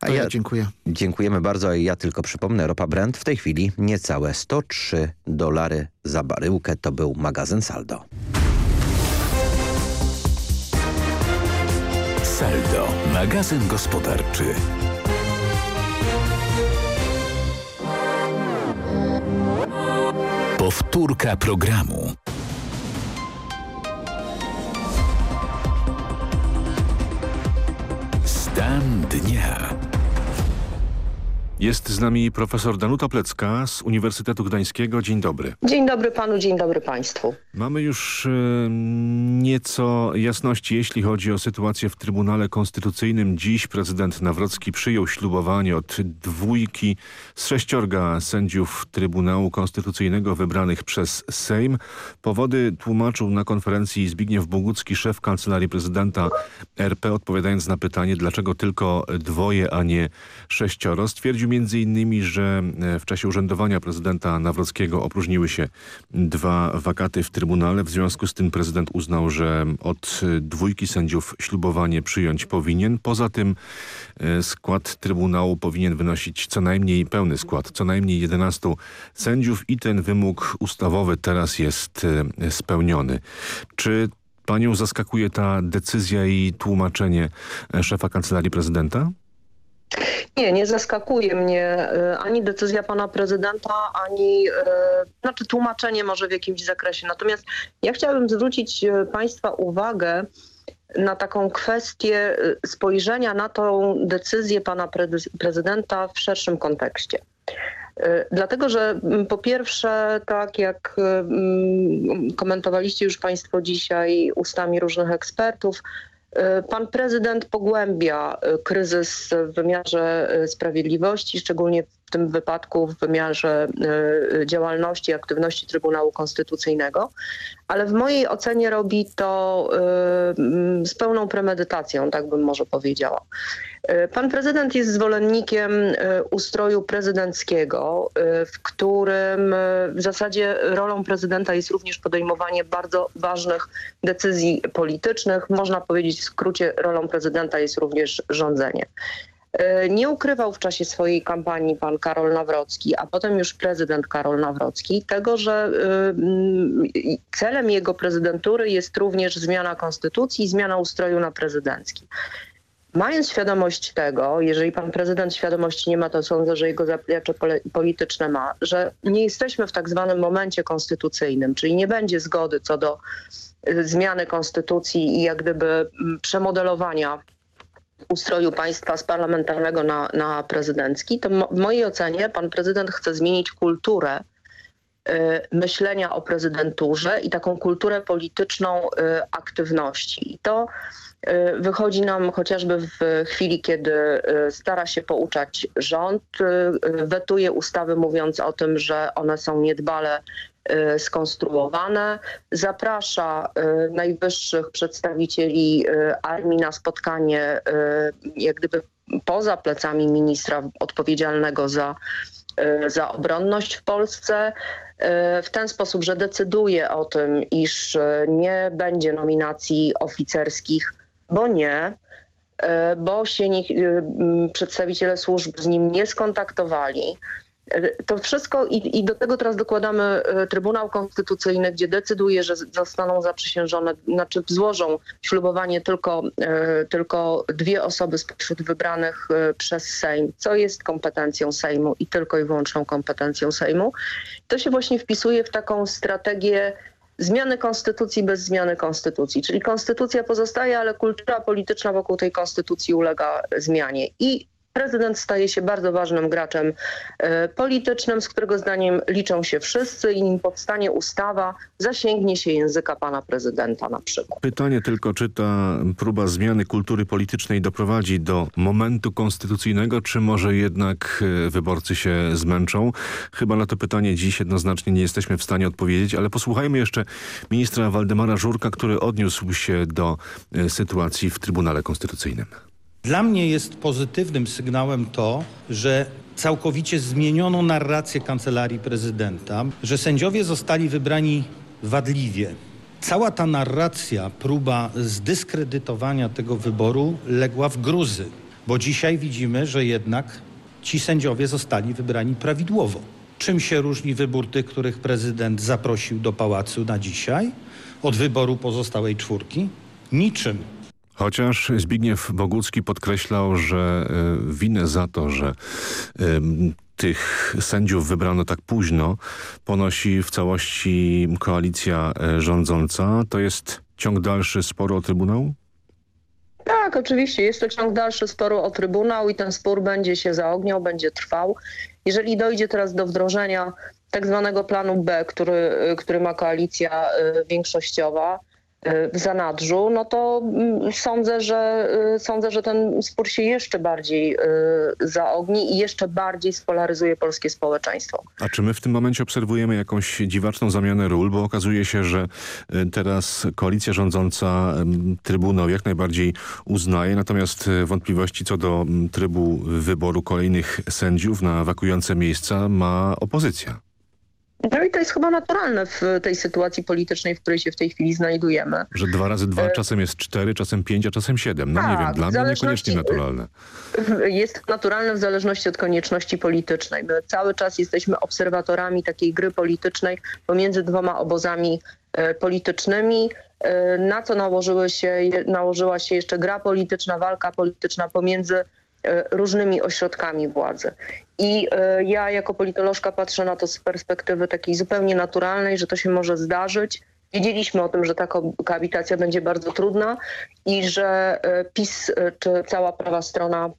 A
To ja dziękuję.
Dziękujemy bardzo, a ja tylko przypomnę, ropa Brent w tej chwili niecałe 103 dolary za baryłkę. To był magazyn Saldo.
Saldo, magazyn gospodarczy. Powtórka programu. Stan dnia.
Jest z nami profesor Danuta Plecka z Uniwersytetu Gdańskiego. Dzień dobry.
Dzień dobry panu, dzień dobry państwu.
Mamy już e, nieco jasności, jeśli chodzi o sytuację w Trybunale Konstytucyjnym. Dziś prezydent Nawrocki przyjął ślubowanie od dwójki z sześciorga sędziów Trybunału Konstytucyjnego wybranych przez Sejm. Powody tłumaczył na konferencji Zbigniew Bogucki, szef Kancelarii Prezydenta RP, odpowiadając na pytanie, dlaczego tylko dwoje, a nie sześcioro. Stwierdził innymi, że e, w czasie urzędowania prezydenta Nawrockiego opróżniły się dwa wakaty w Trybunale. W związku z tym prezydent uznał, że od dwójki sędziów ślubowanie przyjąć powinien. Poza tym e, skład Trybunału powinien wynosić co najmniej pełny skład, co najmniej 11 sędziów i ten wymóg ustawowy teraz jest e, spełniony. Czy panią zaskakuje ta decyzja i tłumaczenie szefa Kancelarii Prezydenta?
Nie, nie zaskakuje mnie e, ani decyzja pana prezydenta, ani e, znaczy tłumaczenie może w jakimś zakresie. Natomiast ja chciałabym zwrócić e, państwa uwagę na taką kwestię spojrzenia na tą decyzję pana pre- prezydenta w szerszym kontekście. Dlatego, że po pierwsze, tak jak komentowaliście już Państwo dzisiaj ustami różnych ekspertów, Pan prezydent pogłębia e, kryzys w wymiarze e, sprawiedliwości, szczególnie w tym wypadku w wymiarze e, działalności, aktywności Trybunału Konstytucyjnego, ale w mojej ocenie robi to e, z pełną premedytacją, tak bym może powiedziała. E, Pan prezydent jest zwolennikiem e, ustroju prezydenckiego, e, w którym w zasadzie rolą prezydenta jest również podejmowanie bardzo ważnych decyzji politycznych. Można powiedzieć w skrócie, rolą prezydenta jest również rządzenie. Nie ukrywał w czasie swojej kampanii pan Karol Nawrocki, a potem już prezydent Karol Nawrocki, tego, że celem jego prezydentury jest również zmiana konstytucji i zmiana ustroju na prezydencki. Mając świadomość tego, jeżeli pan prezydent świadomości nie ma, to sądzę, że jego zaplecze polityczne ma, że nie jesteśmy w tak zwanym momencie konstytucyjnym, czyli nie będzie zgody co do y, zmiany konstytucji i jak gdyby mm, przemodelowania ustroju państwa z parlamentarnego na, na prezydencki, to w mojej ocenie pan prezydent chce zmienić kulturę y, myślenia o prezydenturze i taką kulturę polityczną y, aktywności. I to wychodzi nam chociażby w chwili, kiedy y, stara się pouczać rząd, y, y, wetuje ustawy mówiąc o tym, że one są niedbale y, skonstruowane, zaprasza y, najwyższych przedstawicieli y, armii na spotkanie y, jak gdyby poza plecami ministra odpowiedzialnego za, y, za obronność w Polsce y, w ten sposób, że decyduje o tym, iż y, nie będzie nominacji oficerskich, bo nie, y, bo się nie, m, przedstawiciele służb z nim nie skontaktowali. Y, To wszystko i, i do tego teraz dokładamy Trybunał Konstytucyjny, gdzie decyduje, że zostaną zaprzysiężone, znaczy złożą ślubowanie tylko, tylko dwie osoby spośród wybranych przez Sejm, co jest kompetencją Sejmu i tylko i wyłączną kompetencją Sejmu. To się właśnie wpisuje w taką strategię zmiany konstytucji bez zmiany konstytucji. Czyli konstytucja pozostaje, ale kultura polityczna wokół tej konstytucji ulega zmianie. I prezydent staje się bardzo ważnym graczem e, politycznym, z którego zdaniem liczą się wszyscy i nim powstanie ustawa, zasięgnie się języka pana prezydenta na przykład.
Pytanie tylko, czy ta próba zmiany kultury politycznej doprowadzi do momentu konstytucyjnego, czy może jednak e, wyborcy się zmęczą? Chyba na to pytanie dziś jednoznacznie nie jesteśmy w stanie odpowiedzieć, ale posłuchajmy jeszcze ministra Waldemara Żurka, który odniósł się do e, sytuacji w Trybunale Konstytucyjnym.
Dla mnie jest pozytywnym sygnałem to, że całkowicie zmieniono narrację kancelarii prezydenta, że sędziowie zostali wybrani wadliwie. Cała ta narracja, próba zdyskredytowania tego wyboru legła w gruzy, bo dzisiaj widzimy, że jednak ci sędziowie zostali wybrani prawidłowo. Czym się różni wybór tych, których prezydent zaprosił do pałacu na dzisiaj od wyboru pozostałej czwórki? Niczym.
Chociaż Zbigniew Bogucki podkreślał, że e, winę za to, że tych sędziów wybrano tak późno, ponosi w całości koalicja e, rządząca. To jest ciąg dalszy sporu o Trybunał?
Tak, oczywiście. Jest to ciąg dalszy sporu o Trybunał i ten spór będzie się zaogniał, będzie trwał. Jeżeli dojdzie teraz do wdrożenia tak zwanego planu B, który, który ma koalicja y, większościowa w zanadrzu, no to mm, sądzę, że y, sądzę, że ten spór się jeszcze bardziej y, zaogni i jeszcze bardziej spolaryzuje polskie społeczeństwo.
A czy my w tym momencie obserwujemy jakąś dziwaczną zamianę ról? Bo okazuje się, że e, teraz koalicja rządząca em, Trybunał jak najbardziej uznaje, natomiast wątpliwości co do m, trybu wyboru kolejnych sędziów na wakujące miejsca ma opozycja.
No i to jest chyba naturalne w tej sytuacji politycznej, w której się w tej chwili znajdujemy.
Że dwa razy dwa czasem jest cztery, czasem pięć, a czasem siedem. No nie
E, Tak,
wiem, dla mnie niekoniecznie naturalne.
Jest naturalne w zależności od konieczności politycznej. My cały czas jesteśmy obserwatorami takiej gry politycznej pomiędzy dwoma obozami e, politycznymi, e, na co nałożyły się, nałożyła się jeszcze gra polityczna, walka polityczna pomiędzy różnymi ośrodkami władzy. I ja jako politolożka patrzę na to z perspektywy takiej zupełnie naturalnej, że to się może zdarzyć. Wiedzieliśmy o tym, że ta koabitacja będzie bardzo trudna i że PiS czy cała prawa strona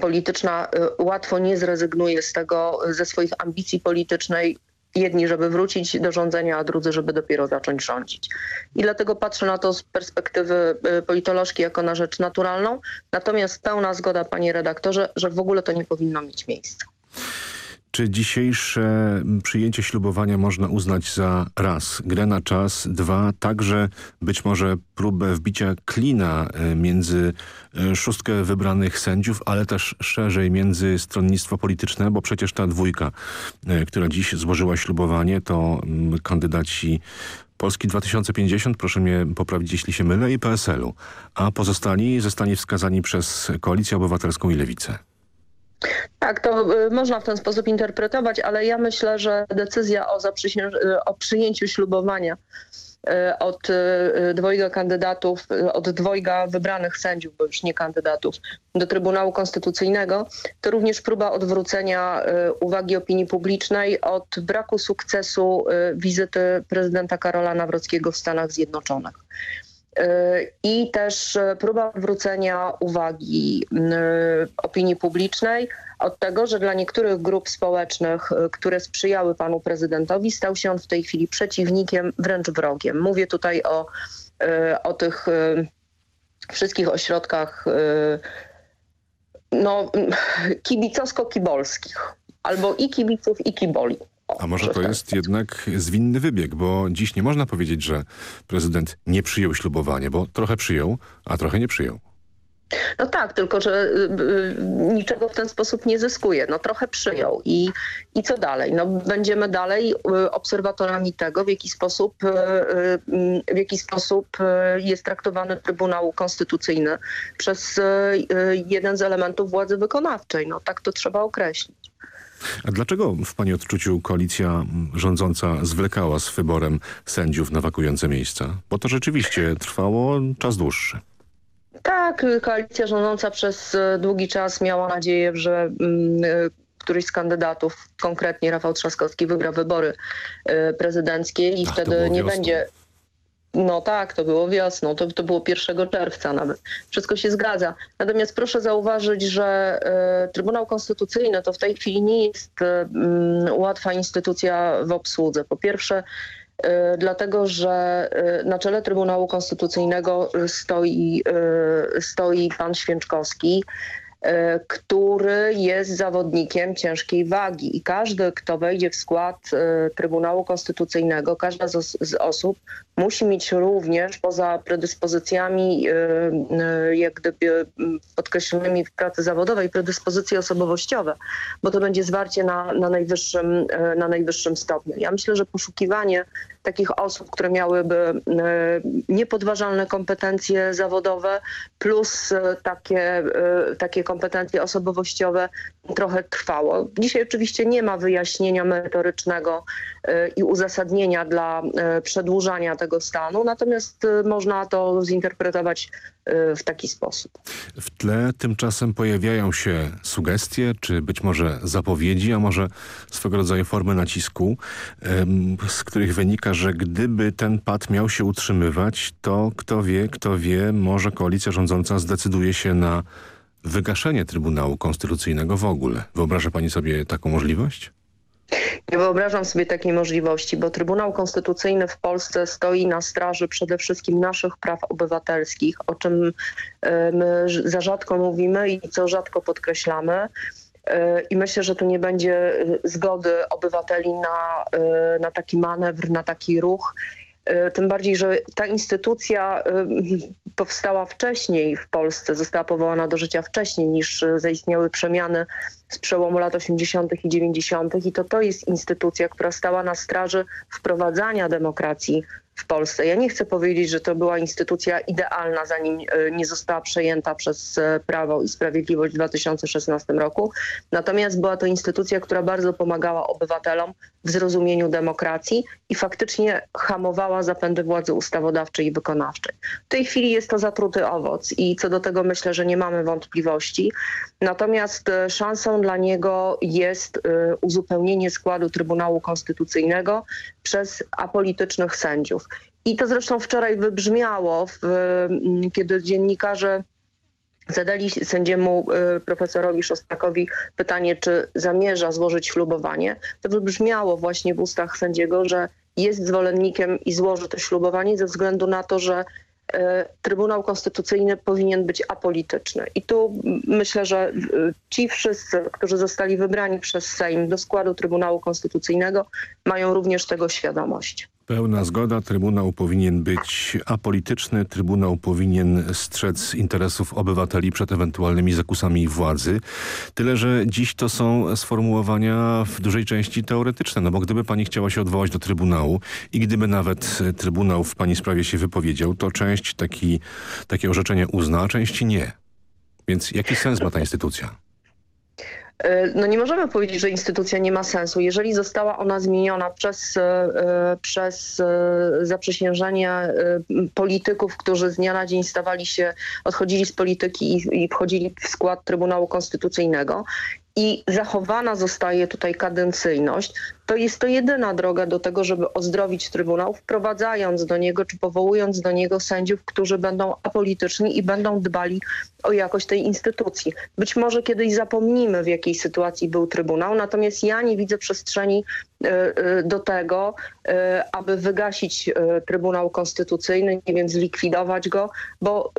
polityczna łatwo nie zrezygnuje z tego, ze swoich ambicji politycznej jedni, żeby wrócić do rządzenia, a drudzy, żeby dopiero zacząć rządzić. I dlatego patrzę na to z perspektywy y, politolożki jako na rzecz naturalną. Natomiast pełna zgoda, panie redaktorze, że w ogóle to nie powinno mieć miejsca.
Czy dzisiejsze przyjęcie ślubowania można uznać za raz, grę na czas, dwa, także być może próbę wbicia klina e, między e, szóstkę wybranych sędziów, ale też szerzej między stronnictwo polityczne, bo przecież ta dwójka, e, która dziś złożyła ślubowanie, to kandydaci Polski 2050, proszę mnie poprawić jeśli się mylę, i PSL-u, a pozostali zostanie wskazani przez Koalicję Obywatelską i Lewicę.
Tak, to y, można w ten sposób interpretować, ale ja myślę, że decyzja o, y, o przyjęciu ślubowania y, od dwojga kandydatów, od dwojga wybranych sędziów, bo już nie kandydatów, do Trybunału Konstytucyjnego, to również próba odwrócenia uwagi opinii publicznej od braku sukcesu wizyty prezydenta Karola Nawrockiego w Stanach Zjednoczonych i też próba odwrócenia uwagi opinii publicznej od tego, że dla niektórych grup społecznych, które sprzyjały panu prezydentowi, stał się on w tej chwili przeciwnikiem, wręc wrogiem. Mówię tutaj o, o tych wszystkich ośrodkach no, kibicowsko-kibolskich. Albo i kibiców, i kiboli.
A może to jest jednak zwinny wybieg, bo dziś nie można powiedzieć, że prezydent nie przyjął ślubowania, bo trochę przyjął, a trochę nie przyjął.
No tak, tylko że y, y, niczego w ten sposób nie zyskuje. No trochę przyjął i, i co dalej? No będziemy dalej y, obserwatorami tego, w jaki sposób, w jaki sposób jest traktowany Trybunał Konstytucyjny przez jeden z elementów władzy wykonawczej. No tak to trzeba określić.
A dlaczego w Pani odczuciu koalicja rządząca zwlekała z wyborem sędziów na wakujące miejsca? Bo to rzeczywiście trwało czas dłuższy.
Tak, koalicja rządząca przez e, długi czas miała nadzieję, że mm, e, któryś z kandydatów, konkretnie Rafał Trzaskowski, wygra wybory e, prezydenckie i Ach, wtedy nie będzie... No tak, to było wiosną, to, to było 1 czerwca nawet. Wszystko się zgadza. Natomiast proszę zauważyć, że y, Trybunał Konstytucyjny to w tej chwili nie jest y, łatwa instytucja w obsłudze. Po pierwsze, Y, dlatego że na czele Trybunału Konstytucyjnego stoi, stoi pan Święczkowski, E, który jest zawodnikiem ciężkiej wagi i każdy, kto wejdzie w skład e, Trybunału Konstytucyjnego, każda z, z osób musi mieć również poza predyspozycjami e, jak gdyby podkreślonymi w pracy zawodowej predyspozycje osobowościowe, bo to będzie zwarcie na, na, najwyższym, na najwyższym stopniu. Ja myślę, że poszukiwanie takich osób, które miałyby niepodważalne kompetencje zawodowe plus takie, takie kompetencje osobowościowe trochę trwało. Dzisiaj oczywiście nie ma wyjaśnienia merytorycznego y, i uzasadnienia dla y, przedłużania tego stanu, natomiast y, można to zinterpretować w taki sposób.
W tle tymczasem pojawiają się sugestie, czy być może zapowiedzi, a może swego rodzaju formy nacisku, z których wynika, że gdyby ten pad miał się utrzymywać, to kto wie, kto wie, może koalicja rządząca zdecyduje się na wygaszenie Trybunału Konstytucyjnego w ogóle. Wyobraża pani sobie taką możliwość?
Nie wyobrażam sobie takiej możliwości, bo Trybunał Konstytucyjny w Polsce stoi na straży przede wszystkim naszych praw obywatelskich, o czym e, my za rzadko mówimy i co rzadko podkreślamy. E, I myślę, że tu nie będzie zgody obywateli na, e, na taki manewr, na taki ruch. E, tym bardziej, że ta instytucja e, powstała wcześniej w Polsce, została powołana do życia wcześniej niż zaistniały przemiany z przełomu lat 80. i 90. i to to jest instytucja, która stała na straży wprowadzania demokracji w Polsce. Ja nie chcę powiedzieć, że to była instytucja idealna, zanim nie została przejęta przez Prawo i Sprawiedliwość w 2016 roku. Natomiast była to instytucja, która bardzo pomagała obywatelom w zrozumieniu demokracji i faktycznie hamowała zapędy władzy ustawodawczej i wykonawczej. W tej chwili jest to zatruty owoc i co do tego myślę, że nie mamy wątpliwości. Natomiast szansą dla niego jest uzupełnienie składu Trybunału Konstytucyjnego przez apolitycznych sędziów. I to zresztą wczoraj wybrzmiało, w, kiedy dziennikarze zadali sędziemu profesorowi Szostakowi pytanie, czy zamierza złożyć ślubowanie. To wybrzmiało właśnie w ustach sędziego, że jest zwolennikiem i złoży to ślubowanie ze względu na to, że Trybunał Konstytucyjny powinien być apolityczny. I tu myślę, że ci wszyscy, którzy zostali wybrani przez Sejm do składu Trybunału Konstytucyjnego mają również tego świadomość.
Pełna zgoda. Trybunał powinien być apolityczny. Trybunał powinien strzec interesów obywateli przed ewentualnymi zakusami władzy. Tyle, że dziś to są sformułowania w dużej części teoretyczne. No bo gdyby pani chciała się odwołać do Trybunału i gdyby nawet Trybunał w pani sprawie się wypowiedział, to część taki, takie orzeczenie uzna, a części nie. Więc jaki sens ma ta instytucja?
No nie możemy powiedzieć, że instytucja nie ma sensu. Jeżeli została ona zmieniona przez, przez zaprzysiężenie polityków, którzy z dnia na dzień stawali się, odchodzili z polityki i, i wchodzili w skład Trybunału Konstytucyjnego i zachowana zostaje tutaj kadencyjność, to jest to jedyna droga do tego, żeby ozdrowić Trybunał, wprowadzając do niego czy powołując do niego sędziów, którzy będą apolityczni i będą dbali o jakość tej instytucji. Być może kiedyś zapomnimy, w jakiej sytuacji był Trybunał, natomiast ja nie widzę przestrzeni do tego, aby wygasić Trybunał Konstytucyjny, nie wiem, zlikwidować go, bo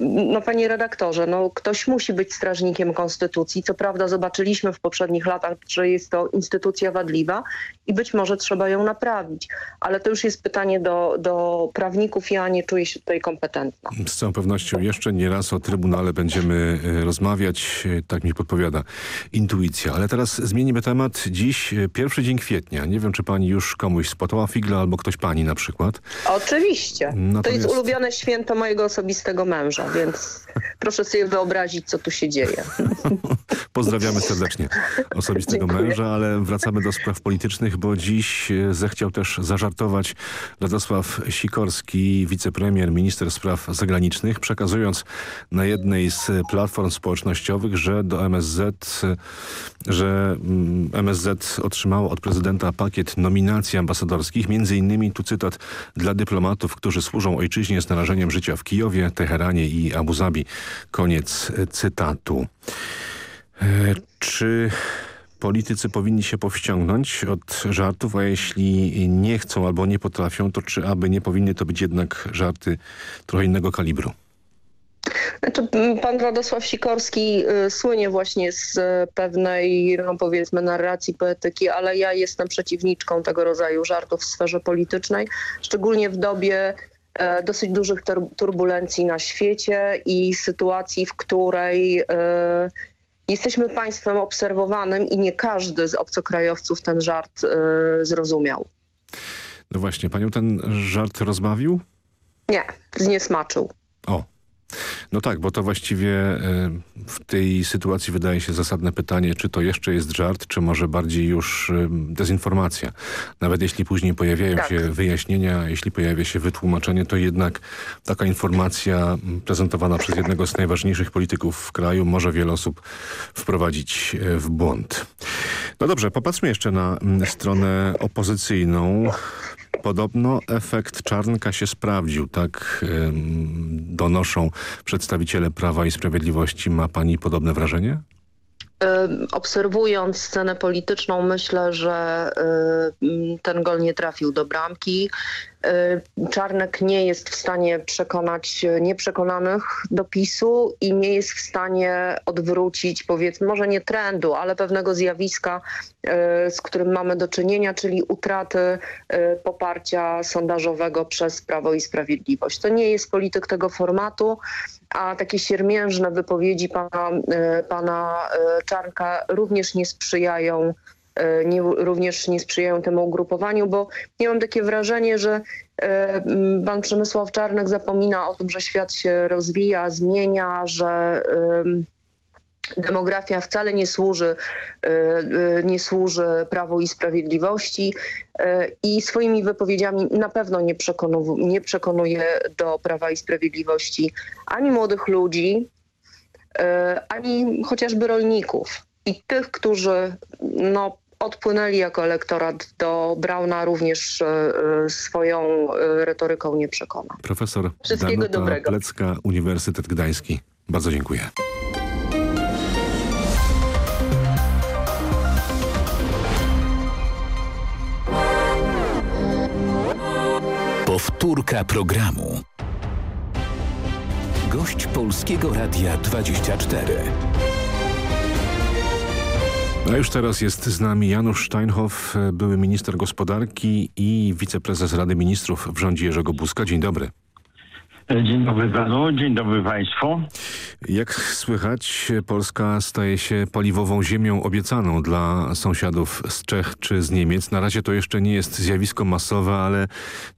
no panie redaktorze, no ktoś musi być strażnikiem Konstytucji. Co prawda zobaczyliśmy w poprzednich latach, że jest to instytucja wadliwa i być może trzeba ją naprawić. Ale to już jest pytanie do, do prawników. Ja nie czuję się tutaj kompetentna.
Z całą pewnością jeszcze nie raz o Trybunale będziemy rozmawiać. Tak mi podpowiada intuicja. Ale teraz zmienimy temat. Dziś pierwszy dzień kwietnia. Nie wiem, czy pani już komuś spłatała figla albo ktoś pani na przykład.
Oczywiście.
Natomiast...
To jest ulubione święto mojego osobistego męża, więc proszę sobie wyobrazić, co tu się dzieje.
Pozdrawiamy serdecznie osobistego
Dziękuję.
męża, ale wracamy do spraw politycznych, bo dziś zechciał też zażartować Radosław Sikorski, wicepremier, minister spraw zagranicznych, przekazując na jednej z platform społecznościowych, że do MSZ, że MSZ otrzymało od prezydenta pakiet nominacji ambasadorskich, między innymi, tu cytat, dla dyplomatów, którzy służą ojczyźnie z narażeniem życia w Kijowie, Teheranie i Abu Zabi. Koniec cytatu. Czy politycy powinni się powściągnąć od żartów, a jeśli nie chcą albo nie potrafią, to czy aby nie powinny to być jednak żarty trochę innego kalibru?
Znaczy, pan Radosław Sikorski y, słynie właśnie z y, pewnej, no powiedzmy, narracji poetyki, ale ja jestem przeciwniczką tego rodzaju żartów w sferze politycznej, szczególnie w dobie e, dosyć dużych turbulencji na świecie i sytuacji, w której e, jesteśmy państwem obserwowanym i nie każdy z obcokrajowców ten żart e, zrozumiał.
No właśnie, panią ten żart rozbawił?
Nie, zniesmaczył.
No tak, bo to właściwie w tej sytuacji wydaje się zasadne pytanie, czy to jeszcze jest żart, czy może bardziej już dezinformacja. Nawet jeśli później pojawiają
Tak.
się wyjaśnienia, jeśli pojawia się wytłumaczenie, to jednak taka informacja prezentowana przez jednego z najważniejszych polityków w kraju może wiele osób wprowadzić e, w błąd. No dobrze, popatrzmy jeszcze na stronę opozycyjną. Podobno efekt Czarnka się sprawdził, tak donoszą przedstawiciele Prawa i Sprawiedliwości. Ma pani podobne wrażenie?
Obserwując scenę polityczną, myślę, że ten gol nie trafił do bramki. Y, Czarnek nie jest w stanie przekonać nieprzekonanych do PiSu i nie jest w stanie odwrócić, powiedzmy, może nie trendu, ale pewnego zjawiska, y, z którym mamy do czynienia, czyli utraty y, poparcia sondażowego przez Prawo i Sprawiedliwość. To nie jest polityk tego formatu, a takie siermiężne wypowiedzi pana, y, pana y, Czarnka również nie sprzyjają y, nie, również nie sprzyjają temu ugrupowaniu, bo ja mam takie wrażenie, że Pan Przemysław Czarnek zapomina o tym, że świat się rozwija, zmienia, że demografia wcale nie służy, nie służy Prawu i Sprawiedliwości i swoimi wypowiedziami na pewno nie, nie przekonuje do Prawa i Sprawiedliwości ani młodych ludzi, ani chociażby rolników i tych, którzy no, odpłynęli jako elektorat do Brauna również swoją retoryką nie przekona.
Profesor
Wszystkiego
Danuta
dobrego.
Plecka, Uniwersytet Gdański. Bardzo dziękuję.
Powtórka programu. Gość Polskiego Radia 24.
A już teraz jest z nami Janusz Steinhoff, były minister gospodarki i wiceprezes Rady Ministrów w rządzie Jerzego Buzka. Dzień dobry.
Dzień dobry panu, dzień dobry państwu.
Jak słychać, Polska staje się paliwową ziemią obiecaną dla sąsiadów z Czech czy z Niemiec. Na razie to jeszcze nie jest zjawisko masowe, ale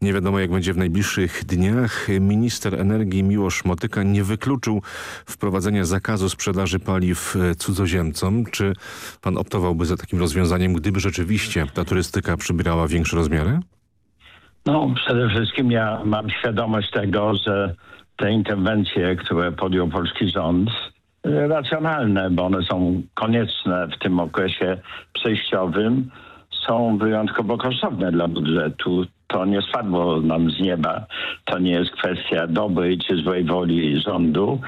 nie wiadomo jak będzie w najbliższych dniach. Minister energii Miłosz Motyka nie wykluczył wprowadzenia zakazu sprzedaży paliw cudzoziemcom. Czy pan optowałby za takim rozwiązaniem, gdyby rzeczywiście ta turystyka przybierała większe rozmiary?
No przede wszystkim ja mam świadomość tego, że te interwencje, które podjął polski rząd, racjonalne, bo one są konieczne w tym okresie przejściowym, są wyjątkowo kosztowne dla budżetu. To nie spadło nam z nieba. To nie jest kwestia dobrej czy złej woli rządu.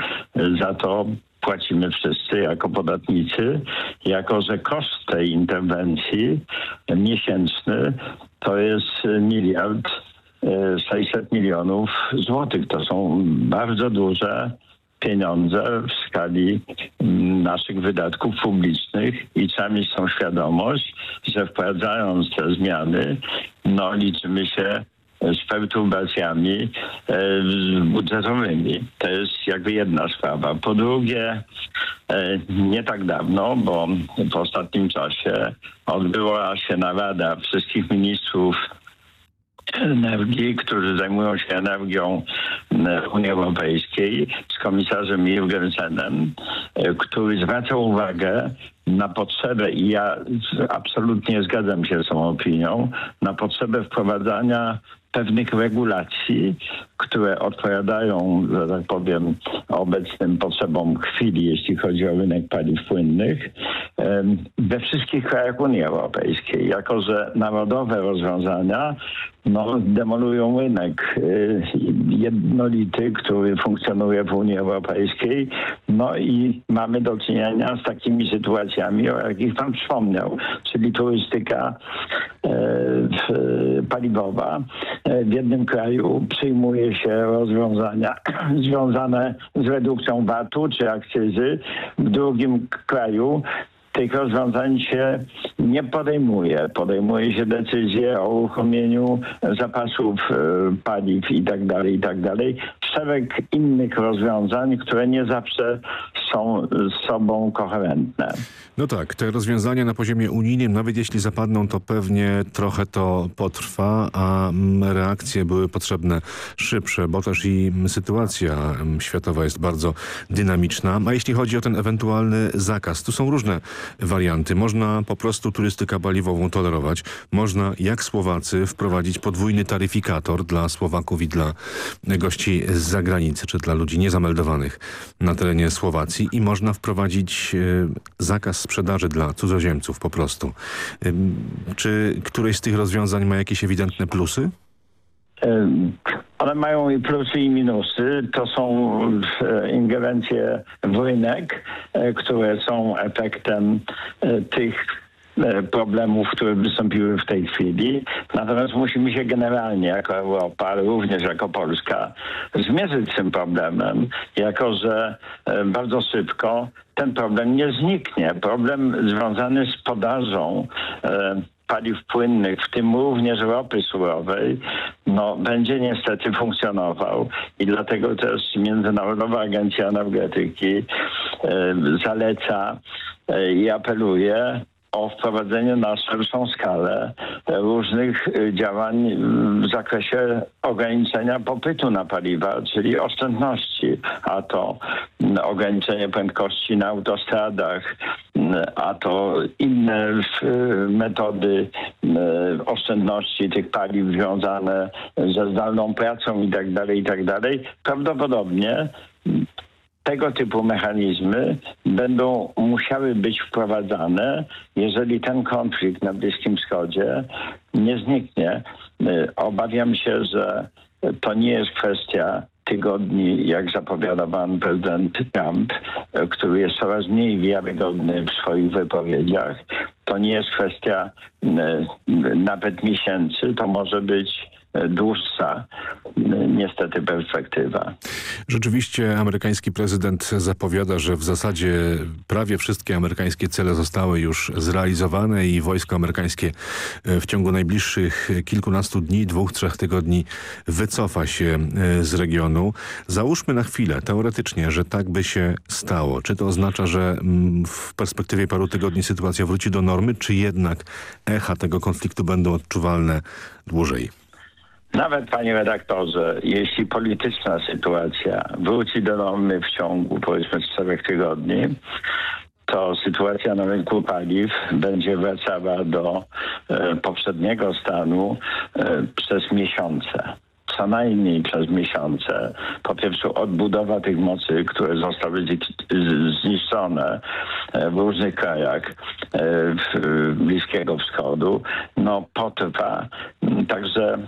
Za to płacimy wszyscy jako podatnicy, jako że koszt tej interwencji miesięczny to jest miliard 600 milionów złotych. To są bardzo duże pieniądze w skali naszych wydatków publicznych i mieć tą świadomość, że wprowadzając te zmiany, no liczymy się z perturbacjami e, budżetowymi. To jest jakby jedna sprawa. Po drugie, e, nie tak dawno, bo w ostatnim czasie odbyła się narada wszystkich ministrów energii, którzy zajmują się energią Unii Europejskiej z komisarzem Jurgensenem, który zwracał uwagę na potrzebę, i ja absolutnie zgadzam się z tą opinią, na potrzebę wprowadzania pewnych regulacji, które odpowiadają, że tak powiem, obecnym potrzebom chwili, jeśli chodzi o rynek paliw płynnych, we wszystkich krajach Unii Europejskiej. Jako, że narodowe rozwiązania no, demolują rynek y, jednolity, który funkcjonuje w Unii Europejskiej. No i mamy do czynienia z takimi sytuacjami, o jakich pan wspomniał, czyli turystyka e, paliwowa. W jednym kraju przyjmuje się rozwiązania związane z redukcją VAT-u czy akcyzy, w drugim kraju tych rozwiązań się nie podejmuje. Podejmuje się decyzje o uruchomieniu zapasów e, paliw i tak dalej, i tak dalej. Szereg innych rozwiązań, które nie zawsze są z sobą koherentne.
No tak, te rozwiązania na poziomie unijnym, nawet jeśli zapadną, to pewnie trochę to potrwa, a reakcje były potrzebne szybsze, bo też i sytuacja światowa jest bardzo dynamiczna. A jeśli chodzi o ten ewentualny zakaz, tu są różne warianty. Można po prostu turystykę paliwową tolerować. Można, jak Słowacy, wprowadzić podwójny taryfikator dla Słowaków i dla gości z zagranicy, czy dla ludzi niezameldowanych na terenie Słowacji i można wprowadzić zakaz sprzedaży dla cudzoziemców po prostu. Czy któreś z tych rozwiązań ma jakieś ewidentne plusy?
One mają i plusy i minusy. To są ingerencje w rynek, które są efektem tych problemów, które wystąpiły w tej chwili. Natomiast musimy się generalnie jako Europa, również jako Polska zmierzyć z tym problemem, jako że bardzo szybko ten problem nie zniknie. Problem związany z podażą paliw płynnych, w tym również ropy surowej, no, będzie niestety funkcjonował. I dlatego też Międzynarodowa Agencja Energetyki e, zaleca e, i apeluje o wprowadzenie na szerszą skalę różnych działań w zakresie ograniczenia popytu na paliwa, czyli oszczędności, a to ograniczenie prędkości na autostradach, a to inne metody oszczędności tych paliw związane ze zdalną pracą itd., tak itd. Tak Prawdopodobnie tego typu mechanizmy będą musiały być wprowadzane, jeżeli ten konflikt na Bliskim Wschodzie nie zniknie. Obawiam się, że to nie jest kwestia tygodni, jak zapowiada pan prezydent Trump, który jest coraz mniej wiarygodny w swoich wypowiedziach. To nie jest kwestia nawet miesięcy, to może być dłuższa niestety perspektywa.
Rzeczywiście amerykański prezydent zapowiada, że w zasadzie prawie wszystkie amerykańskie cele zostały już zrealizowane i wojsko amerykańskie w ciągu najbliższych kilkunastu dni, dwóch, trzech tygodni wycofa się e, z regionu. Załóżmy na chwilę, teoretycznie, że tak by się stało. Czy to oznacza, że mm, w perspektywie paru tygodni sytuacja wróci do normy, czy jednak echa tego konfliktu będą odczuwalne dłużej?
Nawet, panie redaktorze, jeśli polityczna sytuacja wróci do normy w ciągu powiedzmy czterech tygodni, to sytuacja na rynku paliw będzie wracała do e, poprzedniego stanu e, przez miesiące co najmniej przez miesiące. Po pierwsze odbudowa tych mocy, które zostały zniszczone e, w różnych krajach e, Bliskiego Wschodu, no potrwa. Także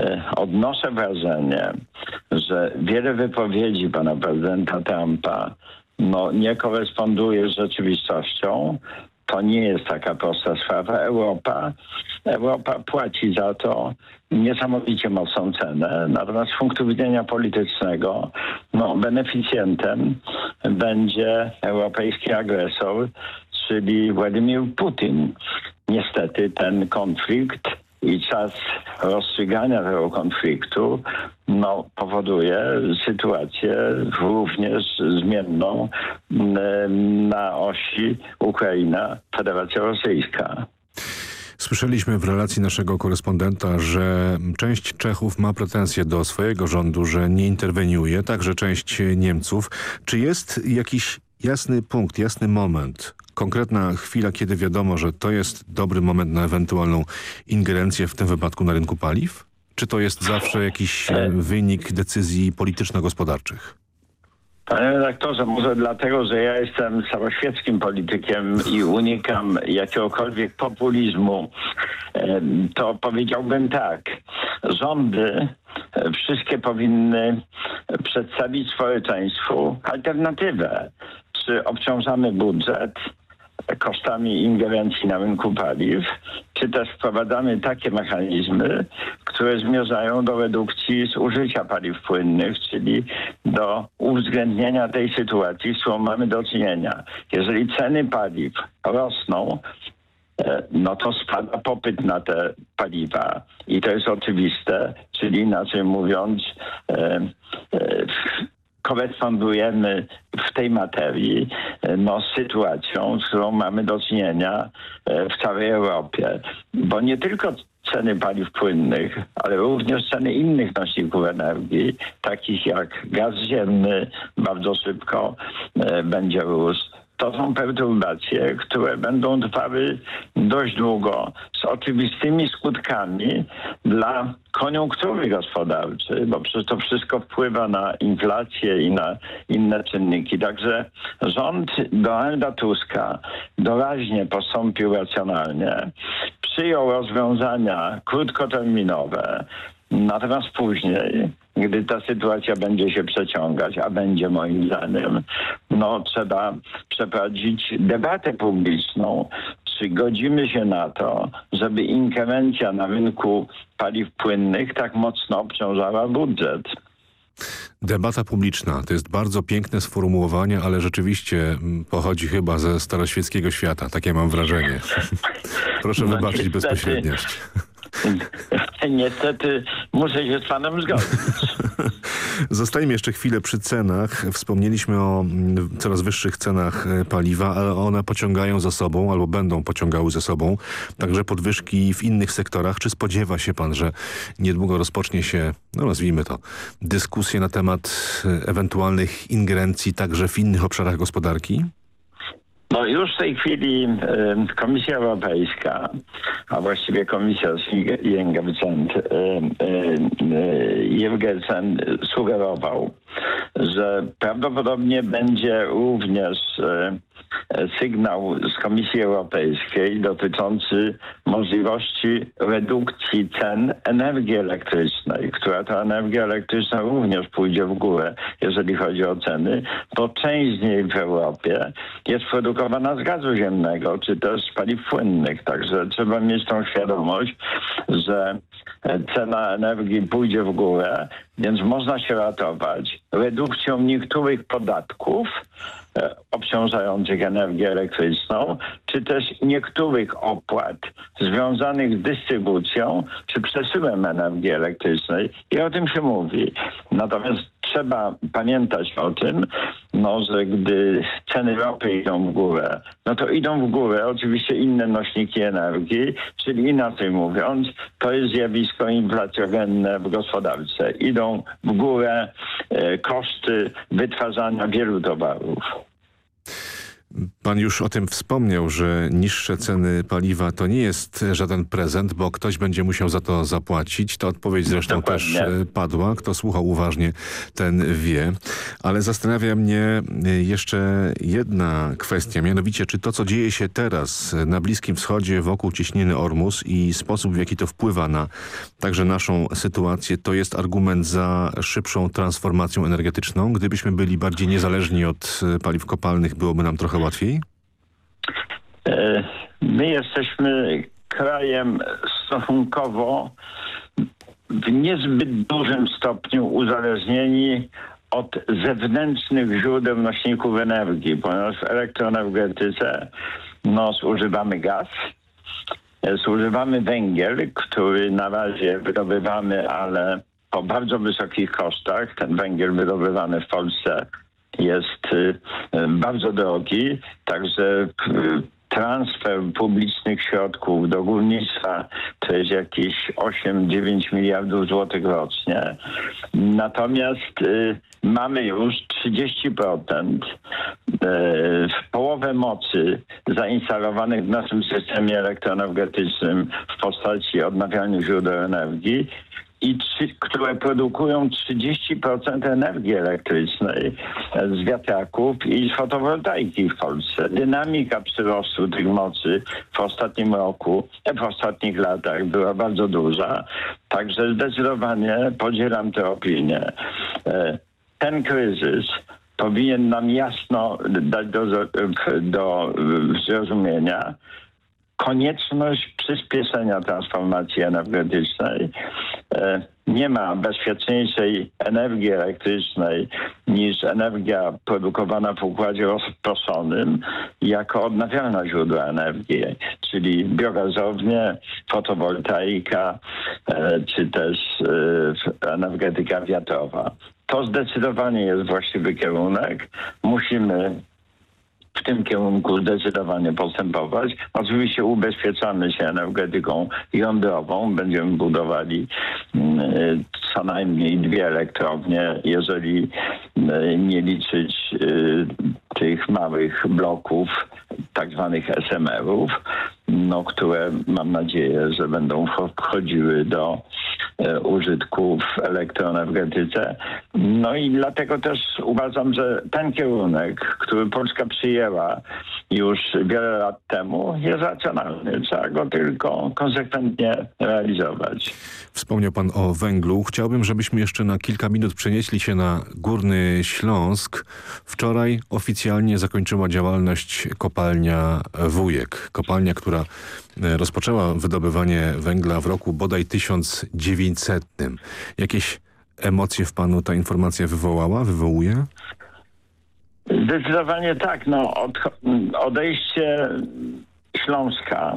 e, odnoszę wrażenie, że wiele wypowiedzi pana prezydenta Trumpa no, nie koresponduje z rzeczywistością to nie jest taka prosta sprawa. Europa, Europa płaci za to niesamowicie mocną cenę. Natomiast z punktu widzenia politycznego no, beneficjentem będzie europejski agresor, czyli Władimir Putin. Niestety ten konflikt i czas rozstrzygania tego konfliktu no, powoduje sytuację również zmienną na osi Ukraina-Federacja Rosyjska.
Słyszeliśmy w relacji naszego korespondenta, że część Czechów ma pretensje do swojego rządu, że nie interweniuje, także część Niemców. Czy jest jakiś jasny punkt, jasny moment, konkretna chwila, kiedy wiadomo, że to jest dobry moment na ewentualną ingerencję w tym wypadku na rynku paliw? Czy to jest zawsze jakiś e, wynik decyzji polityczno-gospodarczych?
Panie redaktorze, może dlatego, że ja jestem całoświeckim politykiem i unikam jakiegokolwiek populizmu, e, to powiedziałbym tak. Rządy e, wszystkie powinny przedstawić społeczeństwu alternatywę. Czy obciążamy budżet, kosztami ingerencji na rynku paliw, czy też wprowadzamy takie mechanizmy, które zmierzają do redukcji zużycia paliw płynnych, czyli do uwzględnienia tej sytuacji, z którą mamy do czynienia. Jeżeli ceny paliw rosną, e, no to spada popyt na te paliwa i to jest oczywiste, czyli inaczej mówiąc e, e, korespondujemy w tej materii no, z sytuacją, z którą mamy do czynienia e, w całej Europie. Bo nie tylko ceny paliw płynnych, ale również ceny innych nośników energii, takich jak gaz ziemny, bardzo szybko e, będzie rósł to są perturbacje, które będą trwały dość długo z oczywistymi skutkami dla koniunktury gospodarczej, bo przecież to wszystko wpływa na inflację i na inne czynniki. Także rząd Donalda Tuska doraźnie postąpił racjonalnie, przyjął rozwiązania krótkoterminowe, natomiast później gdy ta sytuacja będzie się przeciągać, a będzie moim zdaniem, no trzeba przeprowadzić debatę publiczną, czy godzimy się na to, żeby inkerencja na rynku paliw płynnych tak mocno obciążała budżet.
Debata publiczna to jest bardzo piękne sformułowanie, ale rzeczywiście mm, pochodzi chyba ze staroświeckiego świata. Takie mam wrażenie. Proszę no, wybaczyć niestety, bezpośredniość.
Niestety muszę się z panem zgodzić.
Zostajmy jeszcze chwilę przy cenach. Wspomnieliśmy o mm, coraz wyższych cenach e, paliwa, ale one pociągają za sobą albo będą pociągały za sobą także podwyżki w innych sektorach. Czy spodziewa się pan, że niedługo rozpocznie się, no nazwijmy to, dyskusje na temat e, ewentualnych ingerencji także w innych obszarach gospodarki?
No już w tej chwili Komisja Europejska, a właściwie Komisja y, y, sugerował, że prawdopodobnie będzie również sygnał z Komisji Europejskiej dotyczący możliwości redukcji cen energii elektrycznej, która ta energia elektryczna również pójdzie w górę, jeżeli chodzi o ceny, bo część z niej w Europie jest produkowana z gazu ziemnego, czy też z paliw płynnych. Także trzeba mieć tą świadomość, że cena energii pójdzie w górę, więc można się ratować redukcją niektórych podatków, obciążających energię elektryczną, czy też niektórych opłat związanych z dystrybucją czy przesyłem energii elektrycznej i o tym się mówi. Natomiast trzeba pamiętać o tym, no, że gdy ceny ropy idą w górę, no to idą w górę oczywiście inne nośniki energii, czyli inaczej mówiąc, to jest zjawisko inflacjogenne w gospodarce. Idą w górę e, koszty wytwarzania wielu towarów.
Pan już o tym wspomniał, że niższe ceny paliwa to nie jest żaden prezent, bo ktoś będzie musiał za to zapłacić. Ta odpowiedź zresztą Dokładnie. też e, padła. Kto słuchał uważnie, ten wie. Ale zastanawia mnie e, jeszcze jedna kwestia, mianowicie czy to, co dzieje się teraz na Bliskim Wschodzie wokół ciśniny Ormus i sposób, w jaki to wpływa na także naszą sytuację, to jest argument za szybszą transformacją energetyczną. Gdybyśmy byli bardziej niezależni od e, paliw kopalnych, byłoby nam trochę łatwiej?
E, my jesteśmy krajem stosunkowo w niezbyt dużym stopniu uzależnieni od zewnętrznych źródeł nośników energii, ponieważ w elektroenergetyce no, zużywamy gaz, zużywamy węgiel, który na razie wydobywamy, ale po bardzo wysokich kosztach. Ten węgiel wydobywany w Polsce jest y, bardzo drogi, także y, transfer publicznych środków do górnictwa to jest jakieś 8-9 miliardów złotych rocznie. Natomiast y, mamy już 30% y, połowę mocy zainstalowanych w naszym systemie elektroenergetycznym w postaci odnawialnych źródeł energii i które produkują 30% energii elektrycznej z wiatraków i z fotowoltaiki w Polsce. Dynamika przyrostu tych mocy w ostatnim roku, w ostatnich latach była bardzo duża, także zdecydowanie podzielam tę opinię. E, ten kryzys powinien nam jasno dać do, do zrozumienia, konieczność przyspieszenia transformacji energetycznej. E, nie ma bezpieczniejszej energii elektrycznej niż energia produkowana w układzie rozproszonym jako odnawialne źródła energii, czyli biogazownie, fotowoltaika e, czy też e, energetyka wiatrowa. To zdecydowanie jest właściwy kierunek. Musimy w tym kierunku zdecydowanie postępować. Oczywiście ubezpieczamy się energetyką jądrową. Będziemy budowali mm, co najmniej dwie elektrownie, jeżeli mm, nie liczyć y, tych małych bloków, tak zwanych SMR-ów, no, które mam nadzieję, że będą wchodziły do e, użytku w elektroenergetyce. No i dlatego też uważam, że ten kierunek, który Polska przyjęła już wiele lat temu, jest racjonalny. Trzeba go tylko konsekwentnie realizować.
Wspomniał pan o węglu. Chciałbym, żebyśmy jeszcze na kilka minut przenieśli się na Górny Śląsk. Wczoraj oficjalnie zakończyła działalność kopalnia Wujek. Kopalnia, która e, rozpoczęła wydobywanie węgla w roku bodaj 1900. Jakieś emocje w panu ta informacja wywołała, wywołuje?
Zdecydowanie tak. No, od, odejście Śląska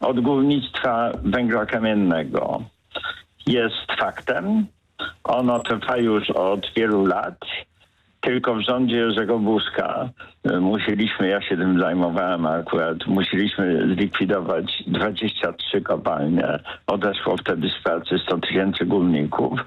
od górnictwa węgla kamiennego jest faktem. Ono trwa już od wielu lat. Tylko w rządzie Jerzego Buzka musieliśmy, ja się tym zajmowałem akurat, musieliśmy zlikwidować 23 kopalnie. Odeszło wtedy z pracy 100 tysięcy górników.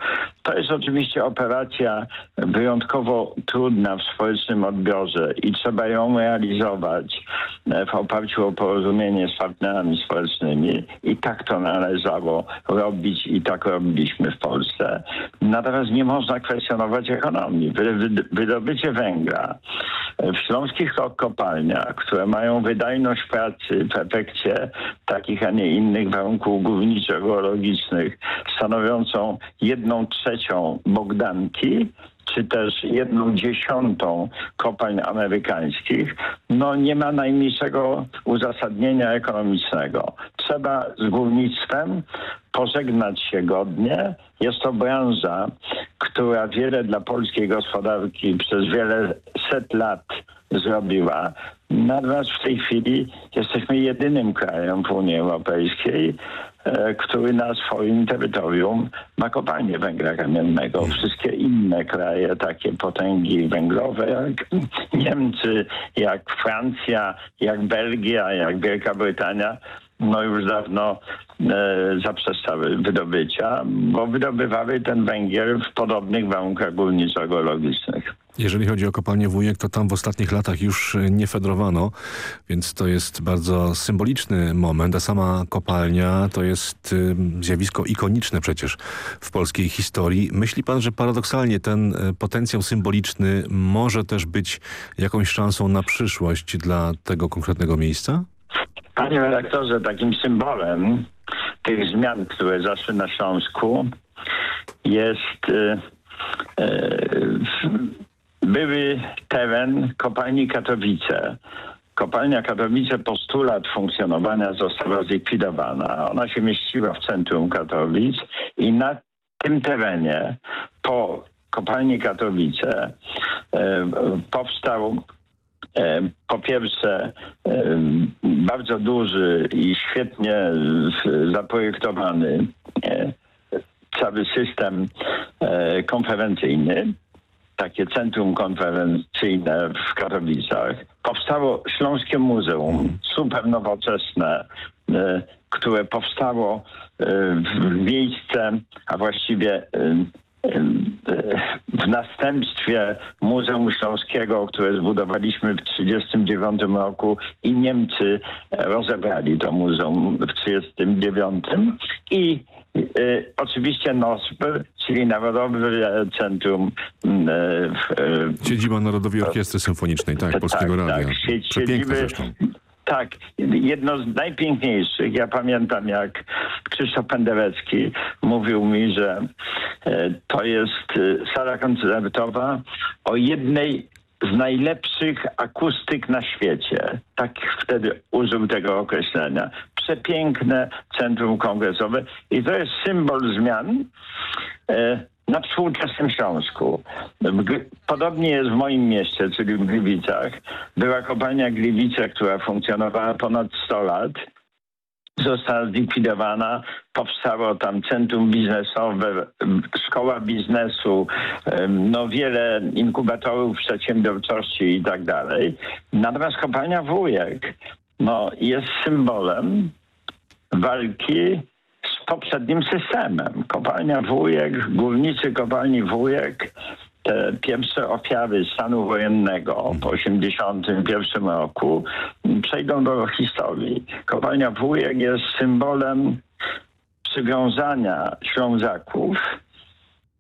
To jest oczywiście operacja wyjątkowo trudna w społecznym odbiorze i trzeba ją realizować e, w oparciu o porozumienie z partnerami społecznymi i tak to należało robić i tak robiliśmy w Polsce. Natomiast nie można kwestionować ekonomii. Wy, wy, wydobycie węgla w śląskich kopalniach, które mają wydajność pracy w efekcie takich, a nie innych warunków górniczo-geologicznych stanowiącą jedną trzecią Bogdanki, czy też jedną dziesiątą kopalń amerykańskich, no nie ma najmniejszego uzasadnienia ekonomicznego. Trzeba z górnictwem pożegnać się godnie. Jest to branża, która wiele dla polskiej gospodarki przez wiele set lat zrobiła. Natomiast w tej chwili jesteśmy jedynym krajem w Unii Europejskiej, e, który na swoim terytorium ma kopalnię węgla kamiennego. Wszystkie inne kraje, takie potęgi węglowe jak Niemcy, jak Francja, jak Belgia, jak Wielka Brytania, no już dawno e, zaprzestały wydobycia, bo wydobywały ten węgiel w podobnych warunkach górniczo-geologicznych.
Jeżeli chodzi o kopalnię Wujek, to tam w ostatnich latach już nie fedrowano, więc to jest bardzo symboliczny moment, a sama kopalnia to jest y, zjawisko ikoniczne przecież w polskiej historii. Myśli pan, że paradoksalnie ten y, potencjał symboliczny może też być jakąś szansą na przyszłość dla tego konkretnego miejsca?
Panie redaktorze, takim symbolem tych zmian, które zaszły na Śląsku jest y, y, były teren kopalni Katowice. Kopalnia Katowice po 100 lat funkcjonowania została zlikwidowana. Ona się mieściła w centrum Katowic i na tym terenie po kopalni Katowice e, powstał e, po pierwsze e, bardzo duży i świetnie zaprojektowany e, cały system e, konferencyjny takie centrum konferencyjne w Katowicach. Powstało Śląskie Muzeum, super nowoczesne, e, które powstało w miejsce, a właściwie w następstwie Muzeum Śląskiego, które zbudowaliśmy w 1939 roku i Niemcy rozebrali to muzeum w 1939 i y, oczywiście NOSP, czyli Narodowe Centrum...
Y, Siedziba Narodowej Orkiestry Symfonicznej, tak, Polskiego
tak,
Radia.
Tak,
Przepiękne zresztą.
Tak, jedno z najpiękniejszych. Ja pamiętam jak Krzysztof Penderecki mówił mi, że e, to jest e, sala koncertowa o jednej z najlepszych akustyk na świecie. Tak wtedy użył tego określenia. Przepiękne centrum kongresowe i to jest symbol zmian. Na współczesnym Śląsku. Podobnie jest w moim mieście, czyli w Gliwicach. Była kopalnia Gliwice, która funkcjonowała ponad 100 lat. Została zlikwidowana, powstało tam centrum biznesowe, szkoła biznesu, no wiele inkubatorów przedsiębiorczości i tak dalej. Natomiast kopalnia Wujek no, jest symbolem walki z poprzednim systemem. Kopalnia Wujek, górnicy kopalni Wujek, te pierwsze ofiary stanu wojennego po 1981 roku przejdą do historii. Kopalnia Wujek jest symbolem przywiązania Ślązaków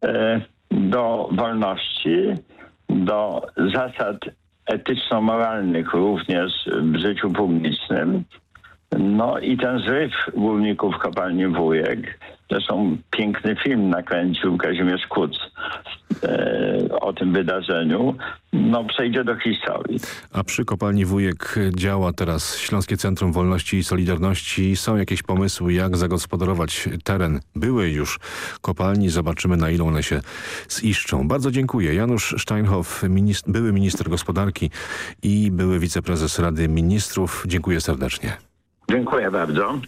e, do wolności, do zasad etyczno-moralnych również w życiu publicznym, no i ten zryw górników kopalni Wujek, zresztą piękny film nakręcił Kazimierz Kuc e, o tym wydarzeniu, no przejdzie do historii.
A przy kopalni Wujek działa teraz Śląskie Centrum Wolności i Solidarności. Są jakieś pomysły, jak zagospodarować teren byłej już kopalni? Zobaczymy, na ile one się ziszczą. Bardzo dziękuję. Janusz Steinhoff, minist były minister gospodarki i były wiceprezes Rady Ministrów. Dziękuję serdecznie.
Dziękuję bardzo.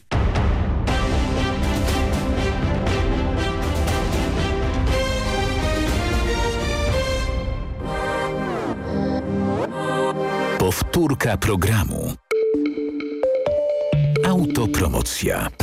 Powtórka programu. Autopromocja.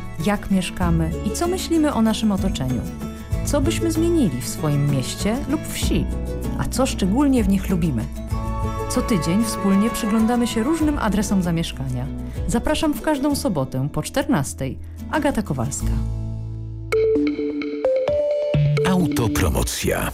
jak mieszkamy i co myślimy o naszym otoczeniu. Co byśmy zmienili w swoim mieście lub wsi, a co szczególnie w nich lubimy. Co tydzień wspólnie przyglądamy się różnym adresom zamieszkania. Zapraszam w każdą sobotę po 14. Agata Kowalska.
Autopromocja.